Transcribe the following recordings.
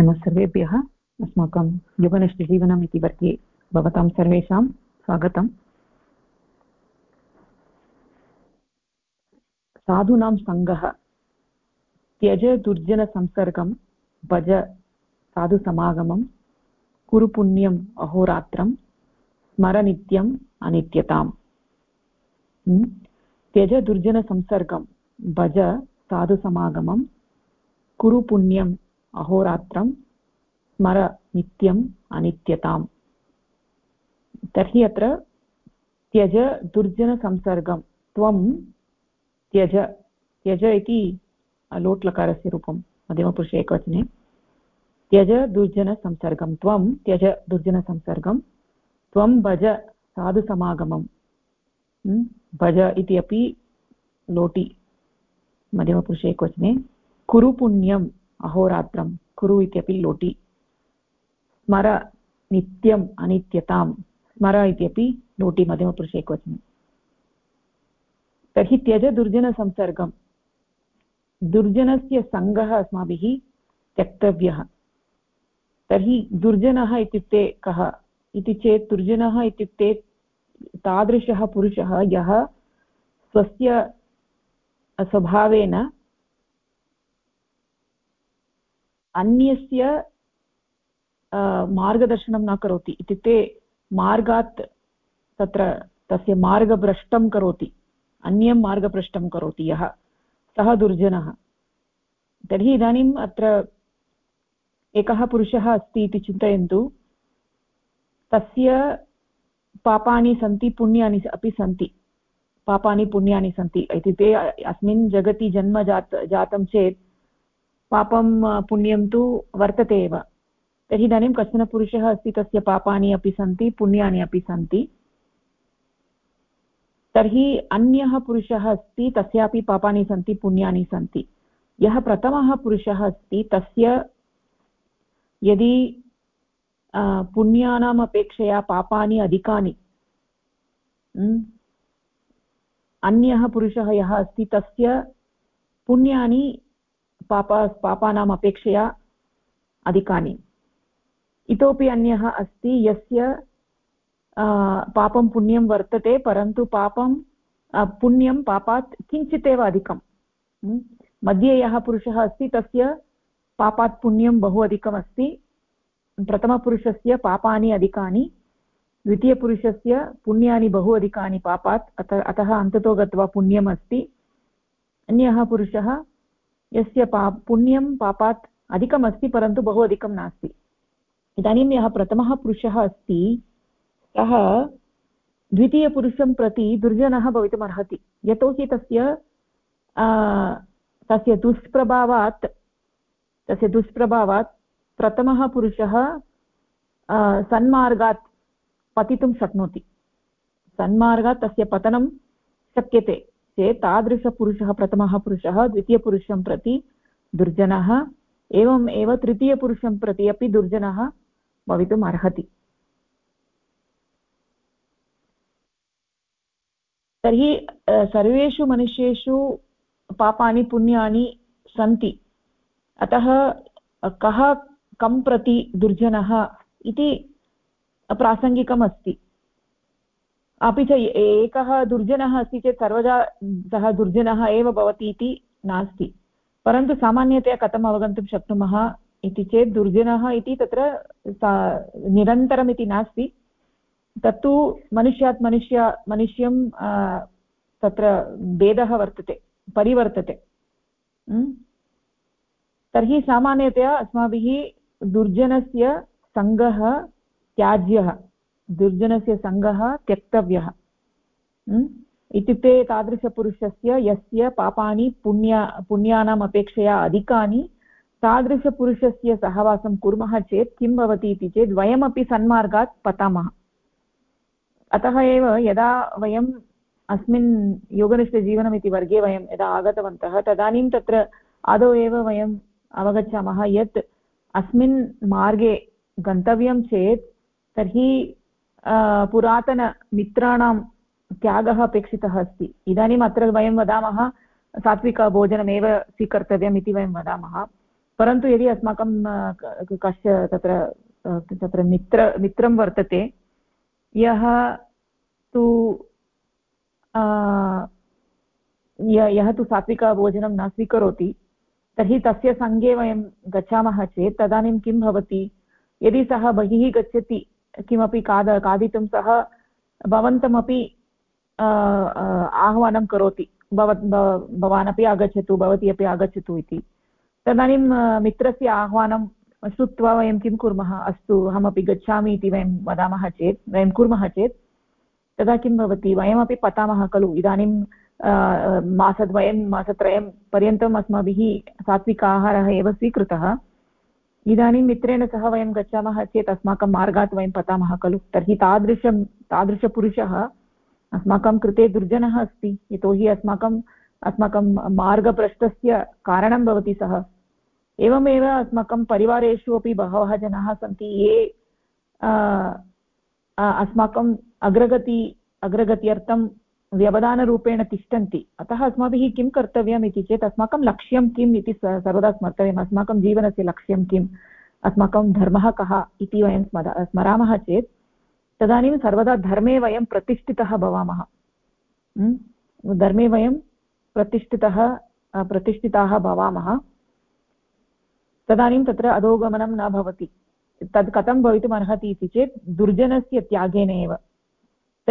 नमः सर्वेभ्यः। अस्माकं युगनिष्ठजीवनम् इति वर्गे भवतां सर्वेषां स्वागतम्। साधूनां सङ्गः। त्यज दुर्जनसंसर्गं भज साधुसमागमं कुरु पुण्यम् अहोरात्रं स्मर नित्यम् अनित्यताम्। त्यज दुर्जनसंसर्गं भज साधुसमागमं कुरु अहोरात्रं स्मर नित्यम् अनित्यताम्। तर्हि अत्र त्यज दुर्जनसंसर्गं, त्वं त्यज त्यज इति लोट्लकारस्य रूपं मध्यमपुरुषे एकवचने। त्यज दुर्जनसंसर्गं, त्वं त्यज दुर्जनसंसर्गं, त्वं भज साधुसमागमं भज इति अपि लोटि मध्यमपुरुषे एकवचने। कुरु पुण्यम् अहोरात्रं कुरु इत्यपि लोटि। स्मर नित्यम् अनित्यतां। स्मर इत्यपि लोटि मध्यमपुरुषे एकवचनं तर्हि त्यज दुर्जनसंसर्गं दुर्जनस्य सङ्गः अस्माभिः त्यक्तव्यः। तर्हि दुर्जनः इत्युक्ते कः? इति चेत् दुर्जनः इत्युक्ते तादृशः पुरुषः, यः स्वस्य स्वभावेन अन्यस्य मार्गदर्शनं न करोति। इत्युक्ते मार्गात् तत्र तस्य मार्गभ्रष्टं करोति। अन्यं मार्गभ्रष्टं करोति यः। सः दुर्जनः। तर्हि इदानीम् अत्र एकः पुरुषः अस्ति इति चिन्तयन्तु। तस्य पापानि सन्ति, पुण्यानि अपि सन्ति। पापानि, पुण्यानि सन्ति। इत्युक्ते अस्मिन् जगति जन्म जात, जातं चेत् पापं पुण्यं तु वर्तते एव। तर्हि इदानीं कश्चन पुरुषः अस्ति, तस्य पापानि अपि सन्ति, पुण्यानि अपि सन्ति। तर्हि अन्यः पुरुषः अस्ति, तस्यापि पापानि सन्ति, पुण्यानि सन्ति। यः प्रथमः पुरुषः अस्ति, तस्य यदि पुण्यानाम् अपेक्षया पापानि अधिकानि अन्यः पुरुषः यः अस्ति, तस्य पुण्यानि पापा, पापानाम् अपेक्षया अधिकानि। इतोपि अन्यः अस्ति, यस्य पापं पुण्यं वर्तते, परन्तु पापं पुण्यं पापात् किञ्चिदेव अधिकं मध्ये यः पुरुषः अस्ति, तस्य पापात् पुण्यं बहु अधिकमस्ति। प्रथमपुरुषस्य पापानि अधिकानि, द्वितीयपुरुषस्य पुण्यानि बहु अधिकानि पापात्, अत, अतः अन्ततो गत्वा पुण्यम् अस्ति अन्यः पुरुषः यस्य पा, पुण्यं पापात् अधिकमस्ति, परन्तु बहु अधिकं नास्ति। इदानीं यः प्रथमः पुरुषः अस्ति, सः द्वितीयपुरुषं प्रति दुर्जनः भवितुम् अर्हति यतोहि तस्य तस्य दुष्प्रभावात् तस्य दुष्प्रभावात् प्रथमः पुरुषः सन्मार्गात् पतितुं शक्नोति। सन्मार्गात् तस्य पतनं शक्यते। चेत् तादृशपुरुषः, प्रथमः पुरुषः, द्वितीयपुरुषं प्रति दुर्जनः, एवम् एव तृतीयपुरुषं प्रति अपि दुर्जनः भवितुम् अर्हति। तर्हि सर्वेषु मनुष्येषु पापानि, पुण्यानि सन्ति। अतः, कः, कं प्रति दुर्जनः इति प्रासङ्गिकम् अस्ति अपि च एकः दुर्जनः अस्ति चेत् सर्वदा सः दुर्जनः एव भवति इति नास्ति। परन्तु सामान्यतया कथम् अवगन्तुं शक्नुमः इति चेत् दुर्जनः इति तत्र निरन्तरम् इति नास्ति। तत्तु मनुष्यात् मनुष्य मनुष्यं तत्र भेदः वर्तते, परिवर्तते। तर्हि सामान्यतया अस्माभिः दुर्जनस्य सङ्गः त्याज्यः। दुर्जनस्य सङ्गः त्यक्तव्यः। इत्युक्ते तादृशपुरुषस्य यस्य पापानि पुण्य, पुण्यानाम् अपेक्षया अधिकानि, तादृशपुरुषस्य सहवासं कुर्मः चेत् किं भवति इति चेत् वयमपि सन्मार्गात् पतामः। अतः एव यदा वयम् अस्मिन् योगनिष्ठजीवनम् इति वर्गे वयं यदा आगतवन्तः, तदानीं तत्र आदौ एव वयम् अवगच्छामः यत् अस्मिन् मार्गे गन्तव्यं चेत् तर्हि पुरातनमित्राणां त्यागः अपेक्षितः अस्ति। इदानीम् अत्र वयं वदामः सात्विकभोजनमेव स्वीकर्तव्यम् इति वयं वदामः। परन्तु यदि अस्माकं कस्य तत्र तत्र मित्र, मित्रं वर्तते, यः तु यः तु सात्विकभोजनं न स्वीकरोति, तर्हि तस्य सङ्गे वयं गच्छामः चेत् तदानीं किं भवति? यदि सः बहिः गच्छति किमपि खाद खादितुं सः भवन्तमपि आह्वानं करोति। भव भवान् अपि आगच्छतु, भवती अपि आगच्छतु इति। तदानीं मित्रस्य आह्वानं श्रुत्वा वयं किं कुर्मः? अस्तु, अहमपि गच्छामि इति वयं वदामः चेत्, वयं कुर्मः चेत्, तदा किं भवति? वयमपि पतामः खलु। इदानीं मासद्वयं, मासत्रयं पर्यन्तम् अस्माभिः सात्विक आहारः एव स्वीकृतः। इदानीं मित्रेण सह वयं गच्छामः चेत् अस्माकं मार्गात् वयं पतामः खलु। तर्हि तादृशं, तादृशपुरुषः अस्माकं कृते दुर्जनः अस्ति। यतोहि अस्माकं अस्माकं मार्गभ्रष्टस्य कारणं भवति सः। एवमेव अस्माकं परिवारेषु अपि बहवः जनाः सन्ति। ये अस्माकम् अग्रगति, अग्रगत्यर्थं व्यवधानरूपेण तिष्ठन्ति। अतः अस्माभिः किं कर्तव्यम् इति चेत् अस्माकं लक्ष्यं किम् इति सर्वदा स्मर्तव्यम्। अस्माकं जीवनस्य लक्ष्यं किम्? अस्माकं धर्मः कः इति वयं स्मरामः चेत् तदानीं सर्वदा धर्मे वयं प्रतिष्ठितः भवामः। धर्मे वयं प्रतिष्ठितः, प्रतिष्ठिताः भवामः। तदानीं तत्र अधोगमनं न भवति। तद् कथं भवितुम् इति चेत् दुर्जनस्य त्यागेन एव।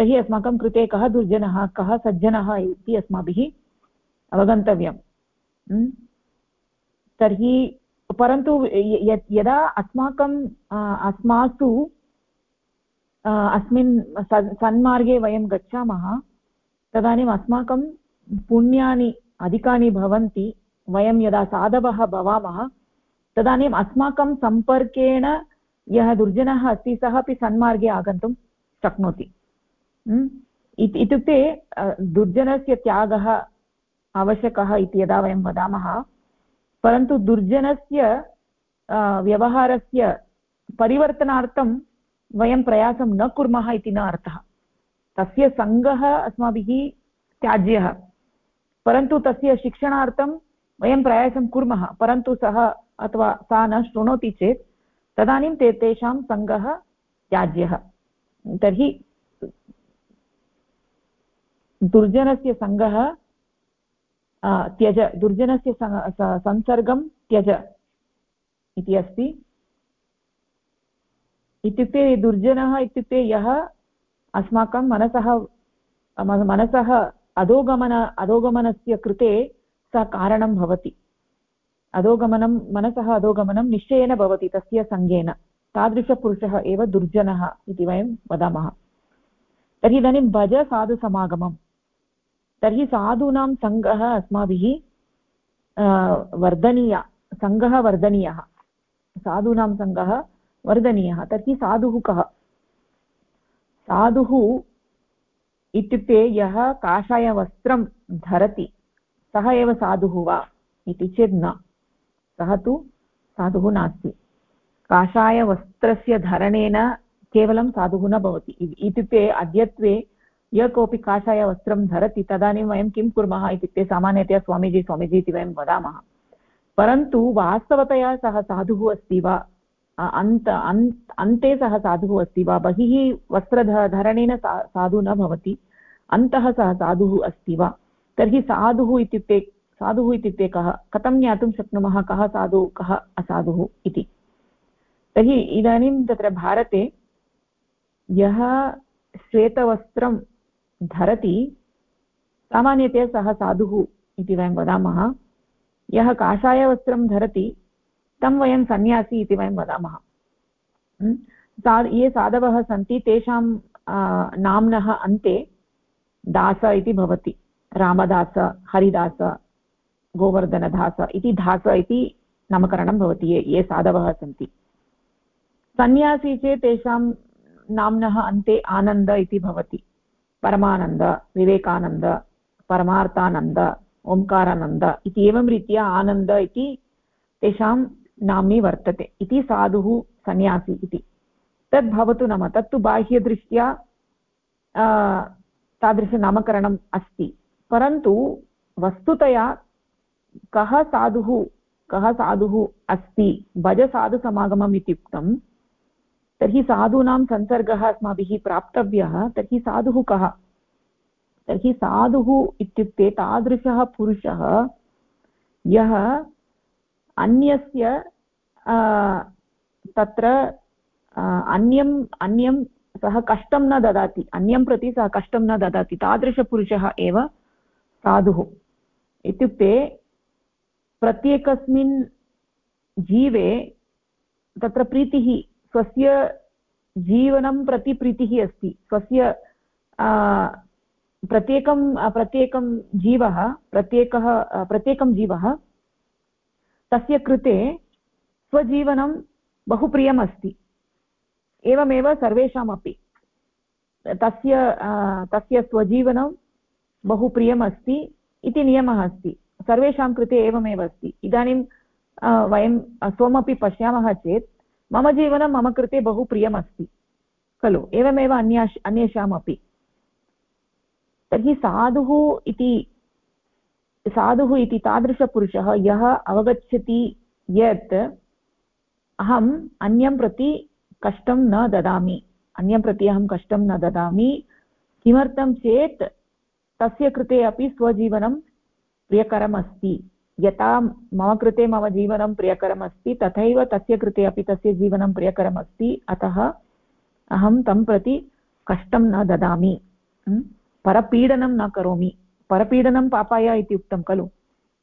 तर्हि अस्माकं कृते कः दुर्जनः, कः सज्जनः इति अस्माभिः अवगन्तव्यं तर्हि, परन्तु यदा अस्माकं अस्मासु अस्मिन् सन्मार्गे वयं गच्छामः, तदानीम् अस्माकं पुण्यानि अधिकानि भवन्ति, वयं यदा साधवः भवामः, तदानीम् अस्माकं सम्पर्केण यः दुर्जनः अस्ति, सः अपि सन्मार्गे आगन्तुं शक्नोति। इत्युक्ते दुर्जनस्य त्यागः आवश्यकः इति यदा वयं वदामः, परन्तु दुर्जनस्य व्यवहारस्य परिवर्तनार्थं वयं प्रयासं न कुर्मः इति न अर्थः। तस्य सङ्गः अस्माभिः त्याज्यः, परन्तु तस्य शिक्षणार्थं वयं प्रयासं कुर्मः, परन्तु सः अथवा सा न शृणोति चेत् तदानीं ते, तेषां सङ्गः त्याज्यः। तर्हि दुर्जनस्य सङ्गः त्यज, दुर्जनस्य संसर्गं त्यज इति अस्ति। इत्युक्ते दुर्जनः इत्युक्ते यः अस्माकं मनसः मनसः अधोगमन, अधोगमनस्य कृते सः कारणं भवति। अधोगमनं, मनसः अधोगमनं निश्चयेन भवति तस्य सङ्गेन। तादृशपुरुषः एव दुर्जनः इति वयं वदामः। तर्हि इदानीं भज साधुसमागमं तर्हि साधूनां सङ्गः अस्माभिः वर्धनीय, सङ्गः वर्धनीयः। साधूनां सङ्गः वर्धनीयः। तर्हि साधुः कः? साधुः इत्युक्ते यः काषायवस्त्रं धरति, सः एव साधुः वा इति चेत् न। सः तु साधुः नास्ति। काषायवस्त्रस्य धरणेन केवलं साधुः न भवति। इत्युक्ते अद्यत्वे यः कोऽपि काषायवस्त्रं धरति, तदानीं वयं किं कुर्मः इत्युक्ते सामान्यतया स्वामीजी स्वामीजी इति वयं वदामः। परन्तु वास्तवतया सः साधुः अस्ति वा? अन्त अन्ते सः साधुः अस्ति वा? बहिः वस्त्रधरणेन सा, साधुः न भवति, अन्तः सः साधुः अस्ति वा? तर्हि साधुः इत्युक्ते साधुः इत्युक्ते कः? कथं ज्ञातुं शक्नुमः? कः साधुः, कः असाधुः इति? तर्हि इदानीं तत्र भारते यः श्वेतवस्त्रं धरति, सामान्यतया सः साधुः इति वयं वदामः। यः काषायवस्त्रं धरति, तं वयं सन्न्यासी इति वयं वदामः। सा, ये साधवः सन्ति, तेषां नाम्नः अन्ते दास इति भवति। रामदास, हरिदास, गोवर्धनदास इति दास इति नामकरणं भवति ये ये साधवः सन्ति। सन्न्यासी चेत् तेषां नाम्नः अन्ते आनन्द इति भवति। परमानन्द, विवेकानन्द, परमार्थानन्द ओङ्कारानन्द इति एवं रीत्या आनन्द इति तेषां नाम्नि वर्तते। इति साधुः सन्यासी इति। तद् भवतु नाम, तत्तु बाह्यदृष्ट्या तादृशनामकरणम् अस्ति। परन्तु वस्तुतया कः साधुः कः साधुः अस्ति? भजसाधुसमागमम् इत्युक्तं तर्हि साधूनां संसर्गः अस्माभिः प्राप्तव्यः, तर्हि साधुः कः? तर्हि साधुः इत्युक्ते तादृशः पुरुषः, यः अन्यस्य तत्र अन्यम्, अन्यं सः कष्टं न ददाति, अन्यं प्रति सः कष्टं न ददाति, तादृशपुरुषः एव साधुः। इत्युक्ते प्रत्येकस्मिन् जीवे तत्र प्रीतिः स्वस्य जीवनं प्रति प्रीतिः अस्ति। स्वस्य प्रत्येकं प्रत्येकं जीवः, प्रत्येकः प्रत्येकं जीवः, तस्य कृते स्वजीवनं बहु प्रियम् अस्ति एवमेव सर्वेषामपि। तस्य तस्य स्वजीवनं बहु प्रियम् अस्ति इति नियमः अस्ति। सर्वेषां कृते एवमेव अस्ति। इदानीं वयं स्वमपि पश्यामः चेत् मम जीवनं मम कृते बहु प्रियमस्ति, खलु? एवमेव अन्या अन्येषामपि। तर्हि साधुः इति साधुः इति तादृशपुरुषः यः अवगच्छति यत् अहम् अन्यं प्रति कष्टं न ददामि, अन्यं प्रति अहं कष्टं न ददामि, किमर्थं चेत् तस्य कृते अपि स्वजीवनं प्रियकरम् अस्ति यथा मम कृते मम जीवनं प्रियकरम् अस्ति तथैव तस्य कृते अपि तस्य जीवनं प्रियकरम् अस्ति अतः अहं तं प्रति कष्टं न ददामि परपीडनं न करोमि। परपीडनं पापाय इति उक्तं खलु।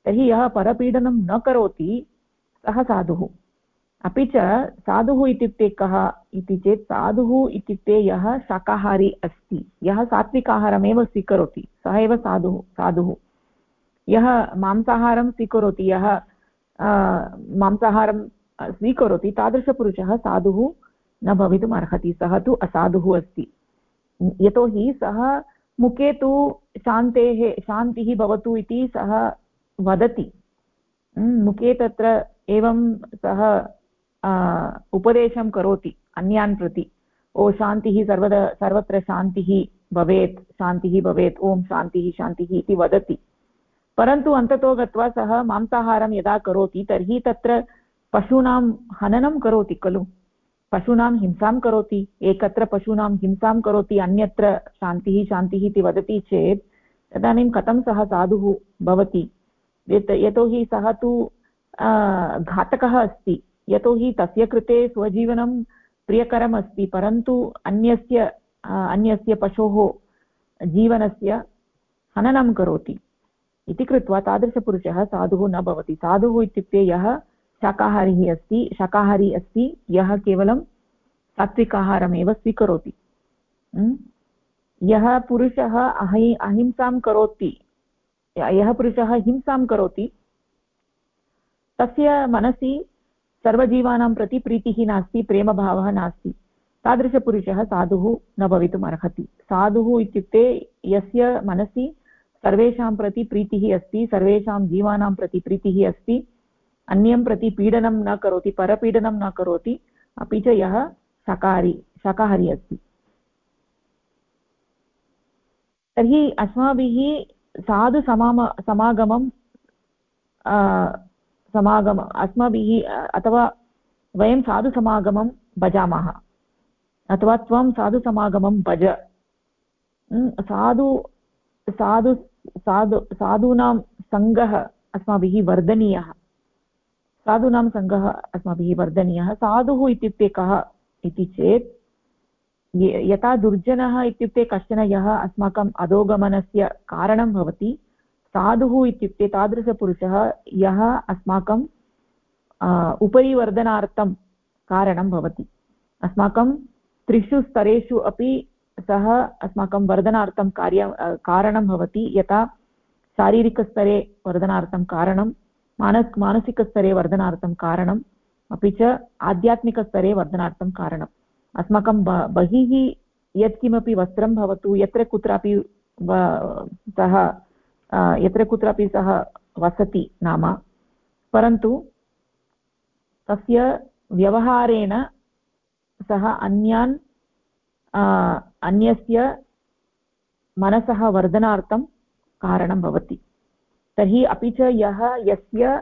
तर्हि यः परपीडनं न करोति, सः साधुः। अपि च साधुः इत्युक्ते कः इति चेत्, साधुः इत्युक्ते यः शाकाहारी अस्ति। यः सात्विकाहारमेव स्वीकरोति, सः एव साधुः साधुः। यः मांसाहारं स्वीकरोति, यः मांसाहारं स्वीकरोति, तादृशपुरुषः साधुः न भवितुम् अर्हति, सः तु असाधुः अस्ति। यतोहि सः मुखे तु शान्तेः, शान्तिः भवतु इति सः वदति। मुखे तत्र एवं सः उपदेशं करोति अन्यान् प्रति। ओ, शान्तिः सर्वदा, सर्वत्र शान्तिः भवेत् शान्तिः भवेत्, ओं शान्तिः शान्तिः इति वदति। परन्तु अन्ततो गत्वा सः मांसाहारं यदा करोति, तर्हि तत्र पशूनां हननं करोति खलु। पशूनां हिंसां करोति, एकत्र पशूनां हिंसां करोति, अन्यत्र शान्तिः शान्तिः इति वदति चेत्, तदानीं कथं सः साधुः भवति? यत् यतोहि सः तु घातकः अस्ति, यतोहि तस्य कृते स्वजीवनं प्रियकरम् अस्ति, परन्तु अन्यस्य अन्यस्य पशोः जीवनस्य हननं करोति। इति कृत्वा तादृशपुरुषः साधुः न भवति। साधुः इत्युक्ते यः शाकाहारी अस्ति शाकाहारी अस्ति, यः केवलं सात्विकाहारमेव स्वीकरोति। यः पुरुषः अहि, अहिंसां करोति, यः पुरुषः हिंसां करोति, तस्य मनसि सर्वजीवानां प्रति प्रीतिः नास्ति, प्रेमभावः नास्ति। तादृशपुरुषः साधुः न भवितुम् अर्हति साधुः इत्युक्ते यस्य मनसि सर्वेषां प्रति प्रीतिः अस्ति, सर्वेषां जीवानां प्रति प्रीतिः अस्ति, अन्यं प्रति पीडनं न करोति, परपीडनं न करोति, अपि च यः शाकाहारी शाकाहारी अस्ति। तर्हि अस्माभिः साधुसमाम समागमं समागम, अस्माभिः, अथवा वयं साधुसमागमं भजामः, अथवा त्वं साधुसमागमं भज। साधु साधु साधु, साधूनां सङ्गः अस्माभिः वर्धनीयः। साधूनां सङ्गः अस्माभिः वर्धनीयः। साधुः इत्युक्ते कः इति चेत् यथा दुर्जनः इत्युक्ते कश्चन यः अस्माकम् अधोगमनस्य कारणं भवति, साधुः इत्युक्ते तादृशपुरुषः यः अस्माकं उपरि वर्धनार्थं कारणं भवति। अस्माकं त्रिषु स्तरेषु अपि सः अस्माकं वर्धनार्थं कार्य कारणं भवति। यथा शारीरिकस्तरे वर्धनार्थं कारणं, मानस्, मानसिकस्तरे वर्धनार्थं कारणम् अपि च आध्यात्मिकस्तरे वर्धनार्थं कारणम्। अस्माकं बहिः यत्किमपि वस्त्रं भवतु, यत्र कुत्रापि सः यत्र कुत्रापि सः वसति नाम। परन्तु तस्य व्यवहारेण सः अन्यान् अन्यस्य मनसः वर्धनार्थं कारणं भवति तर्हि अपि च यः यस्य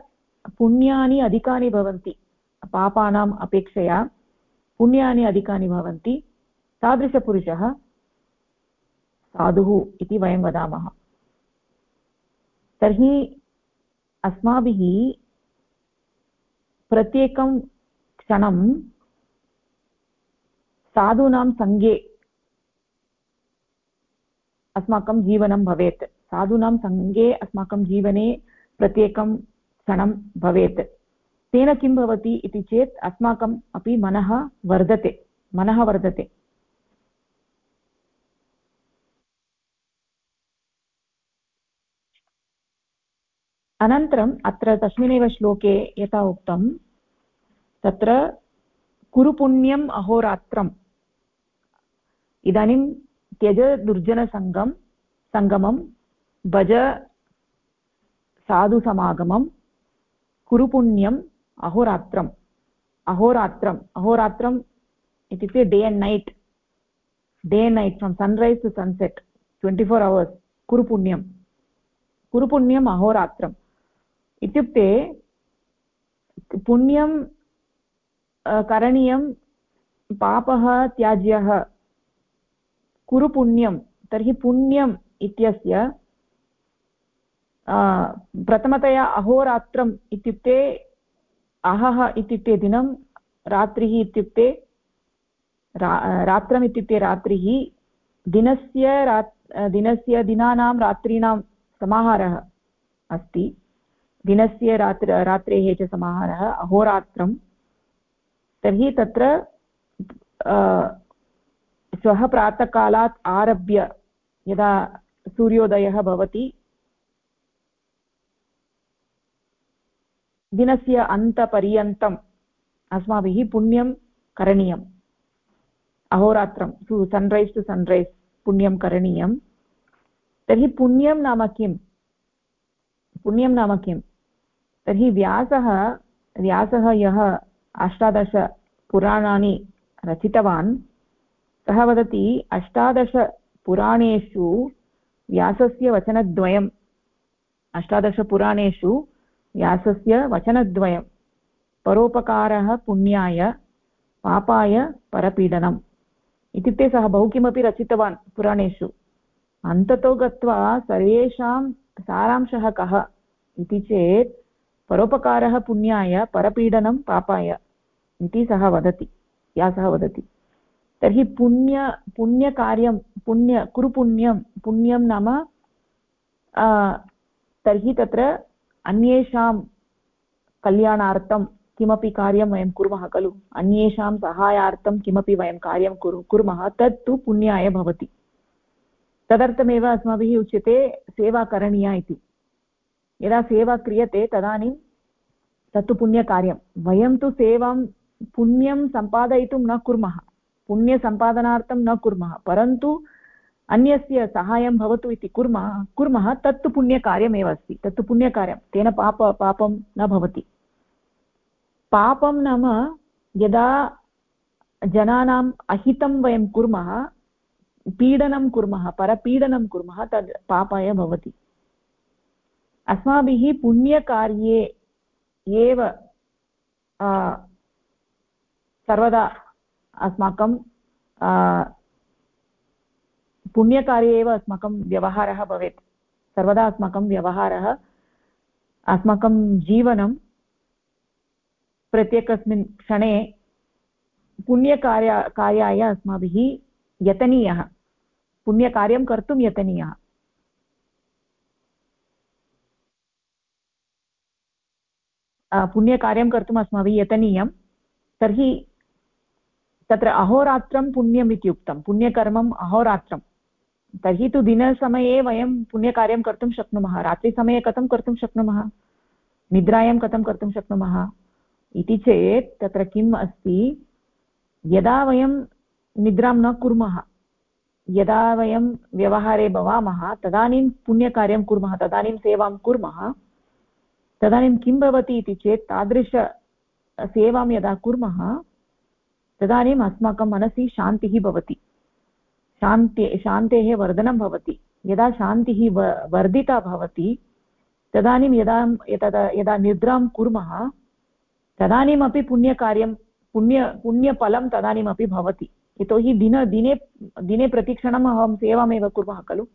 पुण्यानि अधिकानि भवन्ति पापानाम् अपेक्षया पुण्यानि अधिकानि भवन्ति तादृशपुरुषः साधुः इति वयं वदामः तर्हि अस्माभिः प्रत्येकं क्षणं साधूनां सङ्गे अस्माकं जीवनं भवेत्। साधूनां सङ्गे अस्माकं जीवने प्रत्येकं क्षणं भवेत्। तेन किं भवति इति चेत् अस्माकम् अपि मनः वर्धते। मनः वर्धते। अनन्तरम् अत्र तस्मिन्नेव श्लोके यथा उक्तं, तत्र कुरुपुण्यम् अहोरात्रम्। इदानीं त्यज दुर्जनसङ्गं, सङ्गमं, भज, साधुसमागमं, कुरुपुण्यम्, अहोरात्रम्। अहोरात्रम्। अहोरात्रम् इत्युक्ते day and night day and night from sunrise to sunset twenty four hours कुरुपुण्यं कुरुपुण्यम्, अहोरात्रम्। इत्युक्ते पुण्यं करणीयं, पापः, त्याज्यः कुरु पुण्यं तर्हि पुण्यम् इत्यस्य प्रथमतया अहोरात्रम् इत्युक्ते अहः इत्युक्ते दिनं, रात्रिः इत्युक्ते रा, रात्रम् इत्युक्ते रात्रिः, दिनस्य रा दिनस्य दिनानां रात्रीणां समाहारः अस्ति। दिनस्य रात्र, रात्रेः च समाहारः अहोरात्रं। तर्हि तत्र श्वः प्रातःकालात् आरभ्य यदा सूर्योदयः भवति, दिनस्य अन्तपर्यन्तम् अस्माभिः पुण्यं करणीयम्। अहोरात्रं टु सन्रैस् टु सन्रैस् पुण्यं करणीयं तर्हि पुण्यं नाम किम् पुण्यं नाम किम् तर्हि व्यासः व्यासः यः अष्टादशपुराणानि रचितवान् सः वदति, अष्टादशपुराणेषु व्यासस्य वचनद्वयम्। अष्टादशपुराणेषु व्यासस्य वचनद्वयं परोपकारः पुण्याय, पापाय परपीडनम्। इत्युक्ते सः बहु किमपि रचितवान् पुराणेषु। अन्ततो गत्वा सर्वेषां सारांशः कः इति चेत्, परोपकारः पुण्याय परपीडनं पापाय। इति सः वदति। या सः वदति। तर्हि पुण्य, पुण्यकार्यं, पुण्य कुरु पुण्यं नाम तर्हि तत्र अन्येषां कल्याणार्थं किमपि कार्यं वयं कुर्मः खलु? अन्येषां सहायार्थं किमपि वयं कार्यं कुरु, कुर्मः, तत्तु पुण्याय भवति। तदर्थमेव अस्माभिः उच्यते सेवा करणीया इति। यदा सेवा क्रियते तदानीं तत्तु पुण्यकार्यं। वयं तु सेवां, पुण्यं सम्पादयितुं न कुर्मः। पुण्यसम्पादनार्थं न कुर्मः, परन्तु अन्यस्य सहायं भवतु इति कुर्मः कुर्मः, तत्तु पुण्यकार्यमेव अस्ति, तत्तु पुण्यकार्यं, तेन पाप, पापं न भवति। पापं नाम यदा जनानाम् अहितं वयं कुर्मः, पीडनं कुर्मः, परपीडनं कुर्मः, तद् पापाय भवति। अस्माभिः पुण्यकार्ये एव सर्वदा अस्माकं पुण्यकार्ये एव अस्माकं व्यवहारः भवेत्। सर्वदा अस्माकं व्यवहारः, अस्माकं जीवनं प्रत्येकस्मिन् क्षणे पुण्यकार्य, कार्याय अस्माभिः यतनीयः। पुण्यकार्यं कर्तुं यतनीयः। पुण्यकार्यं कर्तुम् अस्माभिः यतनीयं। तर्हि तत्र अहोरात्रं पुण्यम् इति उक्तं पुण्यकर्मम् अहोरात्रं। तर्हि तु दिनसमये वयं पुण्यकार्यं कर्तुं शक्नुमः, रात्रिसमये कथं कर्तुं शक्नुमः, निद्रायां कथं कर्तुं शक्नुमः इति चेत् तत्र किम् अस्ति, यदा वयं निद्रां न कुर्मः, यदा वयं व्यवहारे भवामः, तदानीं पुण्यकार्यं कुर्मः, तदानीं सेवां कुर्मः, तदानीं किं भवति इति चेत् तादृशसेवां यदा कुर्मः तदानीम् अस्माकं मनसि शान्तिः भवति। शान्ति, शान्तेः वर्धनं भवति। यदा शान्तिः वर्धिता भवति, तदानीं यदा तदा यदा निद्रां कुर्मः, तदानीमपि पुण्यकार्यं, पुण्य, पुण्यफलं तदानीमपि भवति। यतोहि दिन, दिने दिने प्रतिक्षणम् अहं सेवामेव कुर्मः खलु।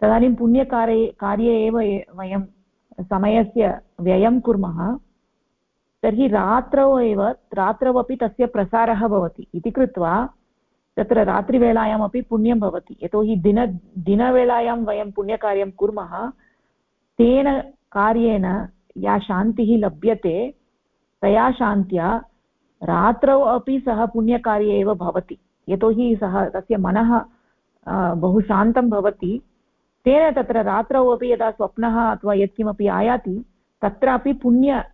तदानीं पुण्यकार्ये कार्ये एव वयं समयस्य व्ययं कुर्मः। तर्हि रात्रौ एव, रात्रौ अपि तस्य प्रसारः भवति। इति कृत्वा तत्र रात्रिवेलायामपि पुण्यं भवति। यतोहि दिन, दिनवेलायां वयं पुण्यकार्यं कुर्मः, तेन कार्येण या शान्तिः लभ्यते, तया शान्त्या रात्रौ अपि सः पुण्यकार्ये एव भवति। यतोहि सः, तस्य मनः बहु शान्तं भवति। तेन तत्र रात्रौ अपि यदा स्वप्नः अथवा यत्किमपि आयाति, तत्रापि पुण्य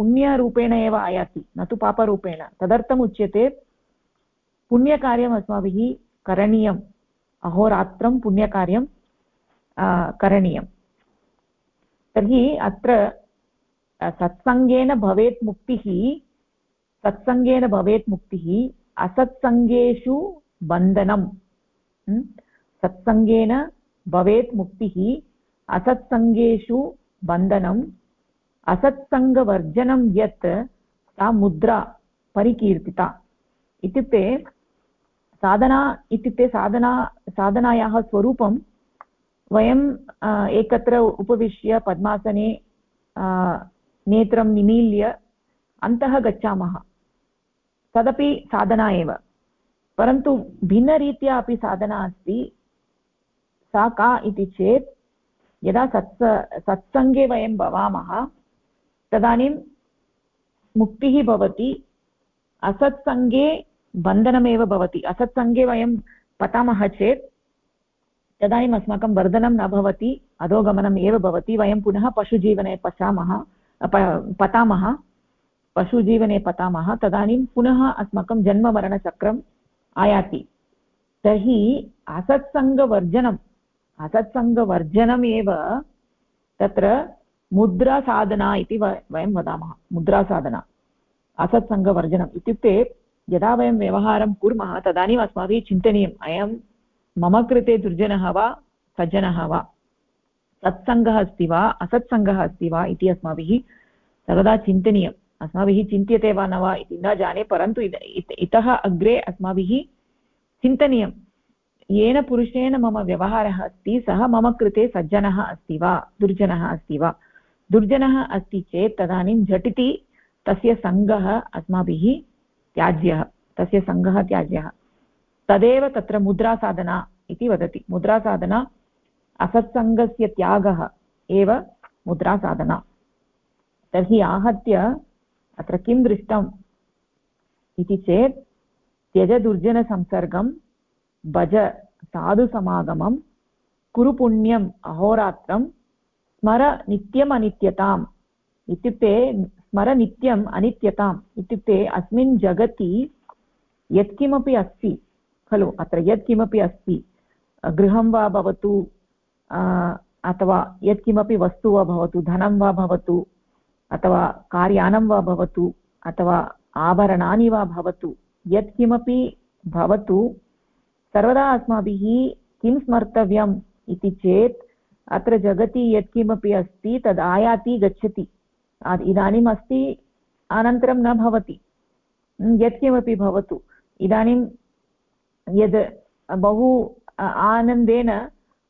पुण्यरूपेण एव आयाति, न तु पापरूपेण। तदर्थम् उच्यते पुण्यकार्यम् अस्माभिः करणीयम्। अहोरात्रं पुण्यकार्यं करणीयं तर्हि अत्र सत्सङ्गेन भवेत् मुक्तिः, सत्सङ्गेन भवेत् मुक्तिः असत्सङ्गेषु बन्धनं सत्सङ्गेन भवेत् मुक्तिः असत्सङ्गेषु बन्धनम्। असत्सङ्गवर्जनं यत् सा मुद्रा परिकीर्तिता. इत्युक्ते साधना इत्युक्ते साधना, साधनायाः स्वरूपं वयम् एकत्र उपविश्य पद्मासने नेत्रं निमील्य अन्तः गच्छामः. तदपि साधना एव. परन्तु भिन्नरीत्या अपि साधना अस्ति. सा का इति चेत् यदा सत्स, सत्सङ्गे वयं भवामः तदानीं मुक्तिः भवति, असत्सङ्गे बन्धनमेव भवति। असत्सङ्गे वयं पतामः चेत् तदानीम् अस्माकं वर्धनं न भवति, अधोगमनम् एव भवति। वयं पुनः पशुजीवने पचामः पतामः, पशुजीवने पतामः। तदानीं पुनः अस्माकं जन्ममरणचक्रम् आयाति। तर्हि असत्सङ्गवर्जनम्, असत्सङ्गवर्जनमेव तत्र मुद्रासाधना इति वयं वदामः, मुद्रासाधना, असत्सङ्गवर्जनम् इत्युक्ते यदा वयं व्यवहारं कुर्मः, तदानीम् अस्माभिः चिन्तनीयम्, अयं मम कृते दुर्जनः वा, सज्जनः वा, सत्सङ्गः अस्ति वा, असत्सङ्गः अस्ति वा इति अस्माभिः सर्वदा चिन्तनीयम्। अस्माभिः चिन्त्यते वा न वा इति न जाने, परन्तु इतः अग्रे अस्माभिः चिन्तनीयं येन पुरुषेण मम व्यवहारः अस्ति, सः मम कृते सज्जनः अस्ति वा, दुर्जनः अस्ति वा। दुर्जनः अस्ति चेत् तदानीं झटिति तस्य सङ्गः अस्माभिः त्याज्यः, तस्य सङ्गः त्याज्यः। तदेव तत्र मुद्रासाधना इति वदति। मुद्रासाधना असत्सङ्गस्य त्यागः एव मुद्रासाधना। तर्हि आहत्य अत्र किं दृष्टम् इति चेत् त्यज दुर्जनसंसर्गं भज साधुसमागमं कुरु पुण्यम् अहोरात्रं स्मर नित्यम् अनित्यताम् इत्युक्ते स्मर नित्यम् अनित्यताम् इत्युक्ते अस्मिन् जगति यत्किमपि अस्ति, खलु? अत्र यत्किमपि अस्ति। गृहं वा भवतु अथवा यत्किमपि वस्तु वा भवतु, धनं वा भवतु, अथवा कार्यानं वा भवतु, अथवा आभरणानि वा भवतु, यत्किमपि भवतु। सर्वदा अस्माभिः किं स्मर्तव्यम् इति चेत् अत्र जगति यत्किमपि अस्ति, तद् आयाति, गच्छति। इदानीम् अस्ति, अनन्तरं न भवति। यत्किमपि भवतु। इदानीं यद् बहु आनन्देन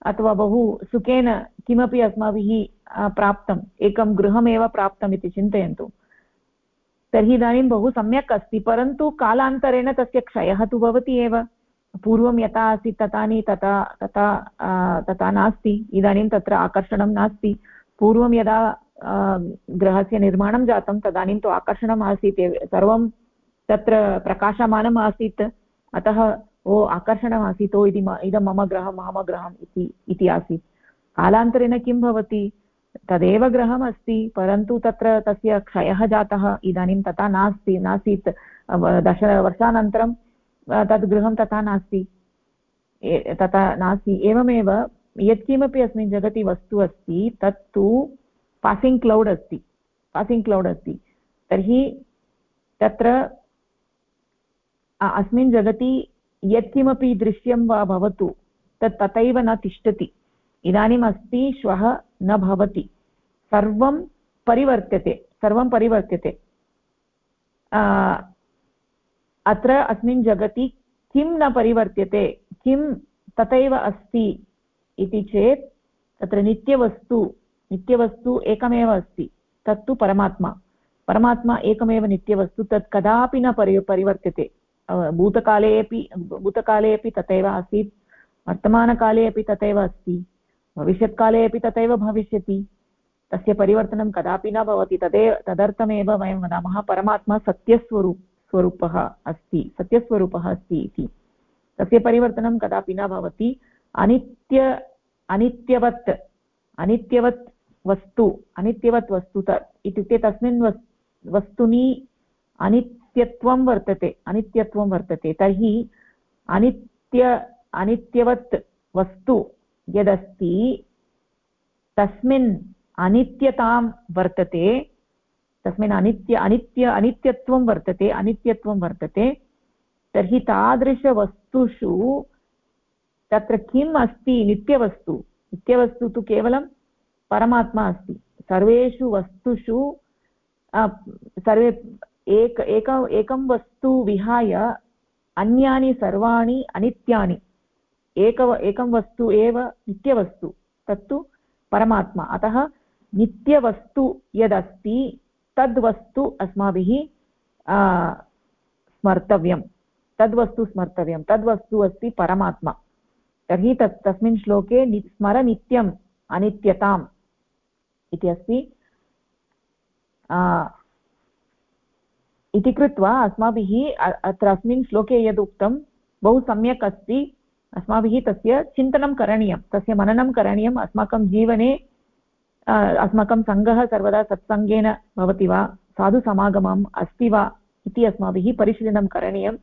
अथवा बहु सुखेन किमपि अस्माभिः प्राप्तम्, एकं गृहमेव प्राप्तम् इति चिन्तयन्तु। तर्हि इदानीं बहु सम्यक् अस्ति, परन्तु कालान्तरेण तस्य क्षयः तु भवति एव। पूर्वं यथा आसीत् तथा तथा तथा तथा नास्ति, इदानीं तत्र आकर्षणं नास्ति। पूर्वं यदा गृहस्य निर्माणं जातं, तदानीं तु आकर्षणम् आसीत् सर्वं तत्र प्रकाशमानम् आसीत्। अतः, ओ, आकर्षणम् आसीत्, ओ, इति इदं मम गृहं, मम गृहम् इति इति आसीत्। कालान्तरेण किं भवति? तदेव गृहम् अस्ति, परन्तु तत्र तस्य क्षयः जातः, इदानीं तथा नास्ति, नासीत्। दशवर्षानन्तरं तद् गृहं तथा नास्ति। तथा नास्ति। एवमेव, यत्किमपि अस्मिन् जगति वस्तु अस्ति, तत्तु पासिङ्ग् क्लौड् अस्ति। पासिङ्ग् क्लौड् अस्ति। तर्हि तत्र अस्मिन् जगति यत्किमपि दृश्यं वा भवतु, तत् तथैव न तिष्ठति। इदानीम् अस्ति श्वः न भवति। सर्वं परिवर्त्यते। सर्वं परिवर्त्यते। अत्र अस्मिन् जगति किं न परिवर्त्यते, किं तथैव अस्ति इति चेत् तत्र नित्यवस्तु नित्यवस्तु एकमेव अस्ति, तत्तु परमात्मा। परमात्मा एकमेव नित्यवस्तु, तत् कदापि न परि, परिवर्त्यते। भूतकाले अपि भूतकाले अपि तथैव आसीत्, वर्तमानकाले अपि तथैव अस्ति, भविष्यत्काले अपि तथैव भविष्यति। तस्य परिवर्तनं कदापि न भवति, तदेव, तदर्थमेव वयं वदामः, परमात्मा सत्यस्वरूप। स्वरूपः अस्ति, सत्यस्वरूपः अस्ति इति। तस्य परिवर्तनं कदापि न भवति। अनित्य, अनित्यवत् अनित्यवत् वस्तु अनित्यवत् वस्तु इत्युक्ते तस्मिन् वस्तुनि अनित्यत्वं वर्तते अनित्यत्वं वर्तते। तर्हि अनित्य, अनित्यवत् वस्तु यदस्ति, तस्मिन् अनित्यतां वर्तते तस्मिन् अनित्य अनित्य, अनित्यत्वं वर्तते अनित्यत्वं वर्तते। तर्हि तादृशवस्तुषु तत्र किम् अस्ति नित्यवस्तु? नित्यवस्तु तु केवलं परमात्मा अस्ति। सर्वेषु वस्तुषु सर्वे एक एक, एकं वस्तु विहाय अन्यानि सर्वाणि अनित्यानि। एक एकं वस्तु एव नित्यवस्तु। तत्तु परमात्मा। अतः नित्यवस्तु यदस्ति तद्वस्तु अस्माभिः स्मर्तव्यं तद्वस्तु स्मर्तव्यं तद्वस्तु अस्ति परमात्मा। तर्हि तत् तस्मिन् श्लोके नि स्मर नित्यम् अनित्यताम् इति अस्ति। इति कृत्वा अस्माभिः अत्र अस्मिन् श्लोके यदुक्तं बहु सम्यक् अस्ति। अस्माभिः तस्य चिन्तनं करणीयं। तस्य मननं करणीयम्। अस्माकं जीवने अस्माकं सङ्घः सर्वदा सत्सङ्गेन भवति वा, साधुसमागमम् अस्ति वा इति अस्माभिः परिशीलनं करणीयम्।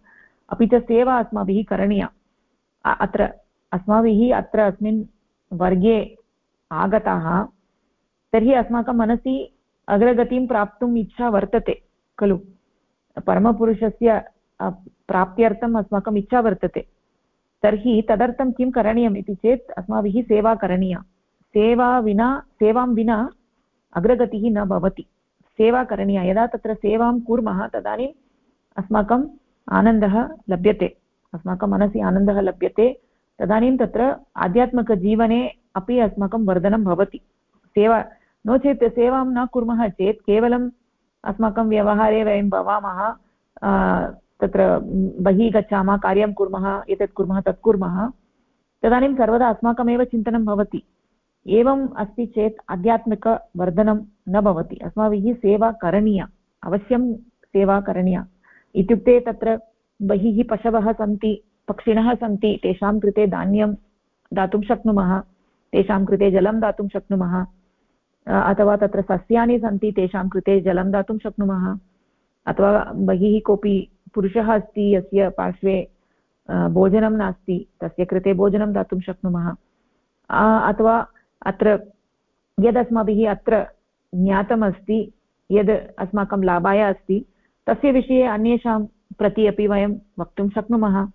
अपि च सेवा अस्माभिः करणीया। अत्र अस्माभिः अत्र अस्मिन् वर्गे आगताः, तर्हि अस्माकं मनसि अग्रगतिं प्राप्तुम् इच्छा वर्तते, खलु। परमपुरुषस्य प्राप्त्यर्थम् अस्माकम् इच्छा वर्तते। तर्हि तदर्थं किं करणीयम् इति चेत् अस्माभिः सेवा करणीया। सेवा विना, सेवां विना अग्रगतिः न भवति। सेवा करणीया। यदा तत्र सेवां कुर्मः, तदानीम् अस्माकम् आनन्दः लभ्यते। अस्माकं मनसि आनन्दः लभ्यते। तदानीं तत्र आध्यात्मिकजीवने अपि अस्माकं वर्धनं भवति। सेवा, नो चेत् सेवां न कुर्मः चेत् केवलम् अस्माकं व्यवहारे वयं भवामः तत्र बहिः गच्छामः, कार्यं कुर्मः, एतत् कुर्मः, तत् कुर्मः। तदानीं सर्वदा अस्माकमेव चिन्तनं भवति। एवम् अस्ति चेत् आध्यात्मिकवर्धनं न भवति। अस्माभिः सेवा करणीया, अवश्यं सेवा करणीया। इत्युक्ते तत्र बहिः पशवः सन्ति, पक्षिणः सन्ति, तेषां कृते धान्यं दातुं शक्नुमः, तेषां कृते जलं दातुं शक्नुमः अथवा तत्र सस्यानि सन्ति, तेषां कृते जलं दातुं शक्नुमः, अथवा बहिः कोऽपि पुरुषः अस्ति, यस्य पार्श्वे भोजनं नास्ति, तस्य कृते भोजनं दातुं शक्नुमः। अथवा अत्र यदस्माभिः अत्र ज्ञातमस्ति, यद् अस्माकं लाभाय अस्ति, तस्य विषये अन्येषां प्रति अपि वयं वक्तुं शक्नुमः,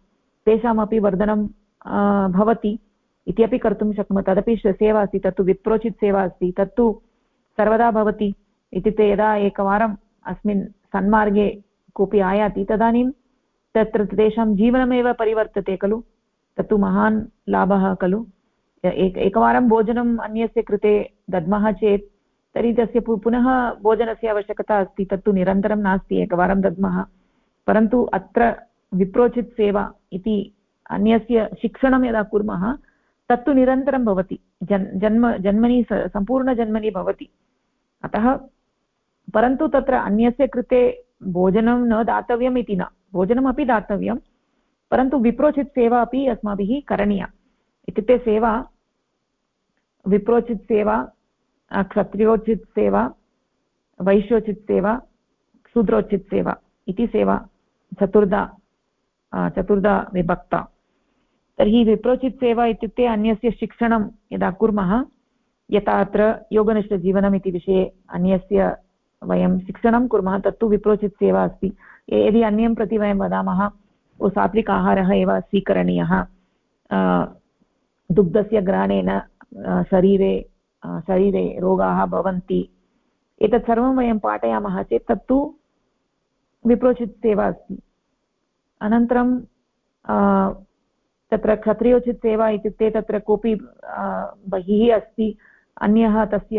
तेषामपि वर्धनं भवति इत्यपि कर्तुं शक्नुमः। तदपि सेवा अस्ति, तत्तु विप्रोचित् सेवा अस्ति, तत्तु सर्वदा भवति इत्युक्ते यदा एकवारम् अस्मिन् सन्मार्गे कोऽपि आयाति, तदानीं तत्र तेषां जीवनमेव परिवर्तते खलु, तत्तु महान् लाभः खलु। एक, एकवारं भोजनम् अन्यस्य कृते दद्मः चेत् तर्हि तस्य पुनः भोजनस्य आवश्यकता अस्ति, तत्तु निरन्तरं नास्ति, एकवारं दद्मः। परन्तु अत्र विप्रोचित् सेवा इति अन्यस्य शिक्षणं यदा कुर्मः, तत्तु निरन्तरं भवति। जन्, जन्म, जन्मनि सम्पूर्णजन्मनि भवति। अतः परन्तु तत्र अन्यस्य कृते भोजनं न दातव्यम् इति न, भोजनमपि दातव्यं, परन्तु विप्रोचित् सेवा अपि अस्माभिः करणीया। इत्युक्ते सेवा विप्रोचित् सेवा क्षत्रियोचित् सेवा, वैश्योचित् सेवा शूद्रोचित् सेवा इति सेवा चतुर्धा चतुर्धा विभक्ता। तर्हि विप्रोचित् सेवा इत्युक्ते अन्यस्य शिक्षणं यदा कुर्मः, यथा अत्र योगनिष्ठजीवनम् इति विषये अन्यस्य वयं शिक्षणं कुर्मः, तत्तु विप्रोचित् सेवा अस्ति। यदि अन्यं प्रति वयं वदामः सात्विक आहारः एव स्वीकरणीयः दुग्धस्य ग्रहणेन शरीरे शरीरे रोगाः भवन्ति। एतत् सर्वं वयं पाठयामः चेत् तत्तु विप्रोचितसेवा अस्ति। अनन्तरं तत्र क्षत्रियोचितसेवा इत्युक्ते तत्र कोऽपि बहिः अस्ति, अन्यः तस्य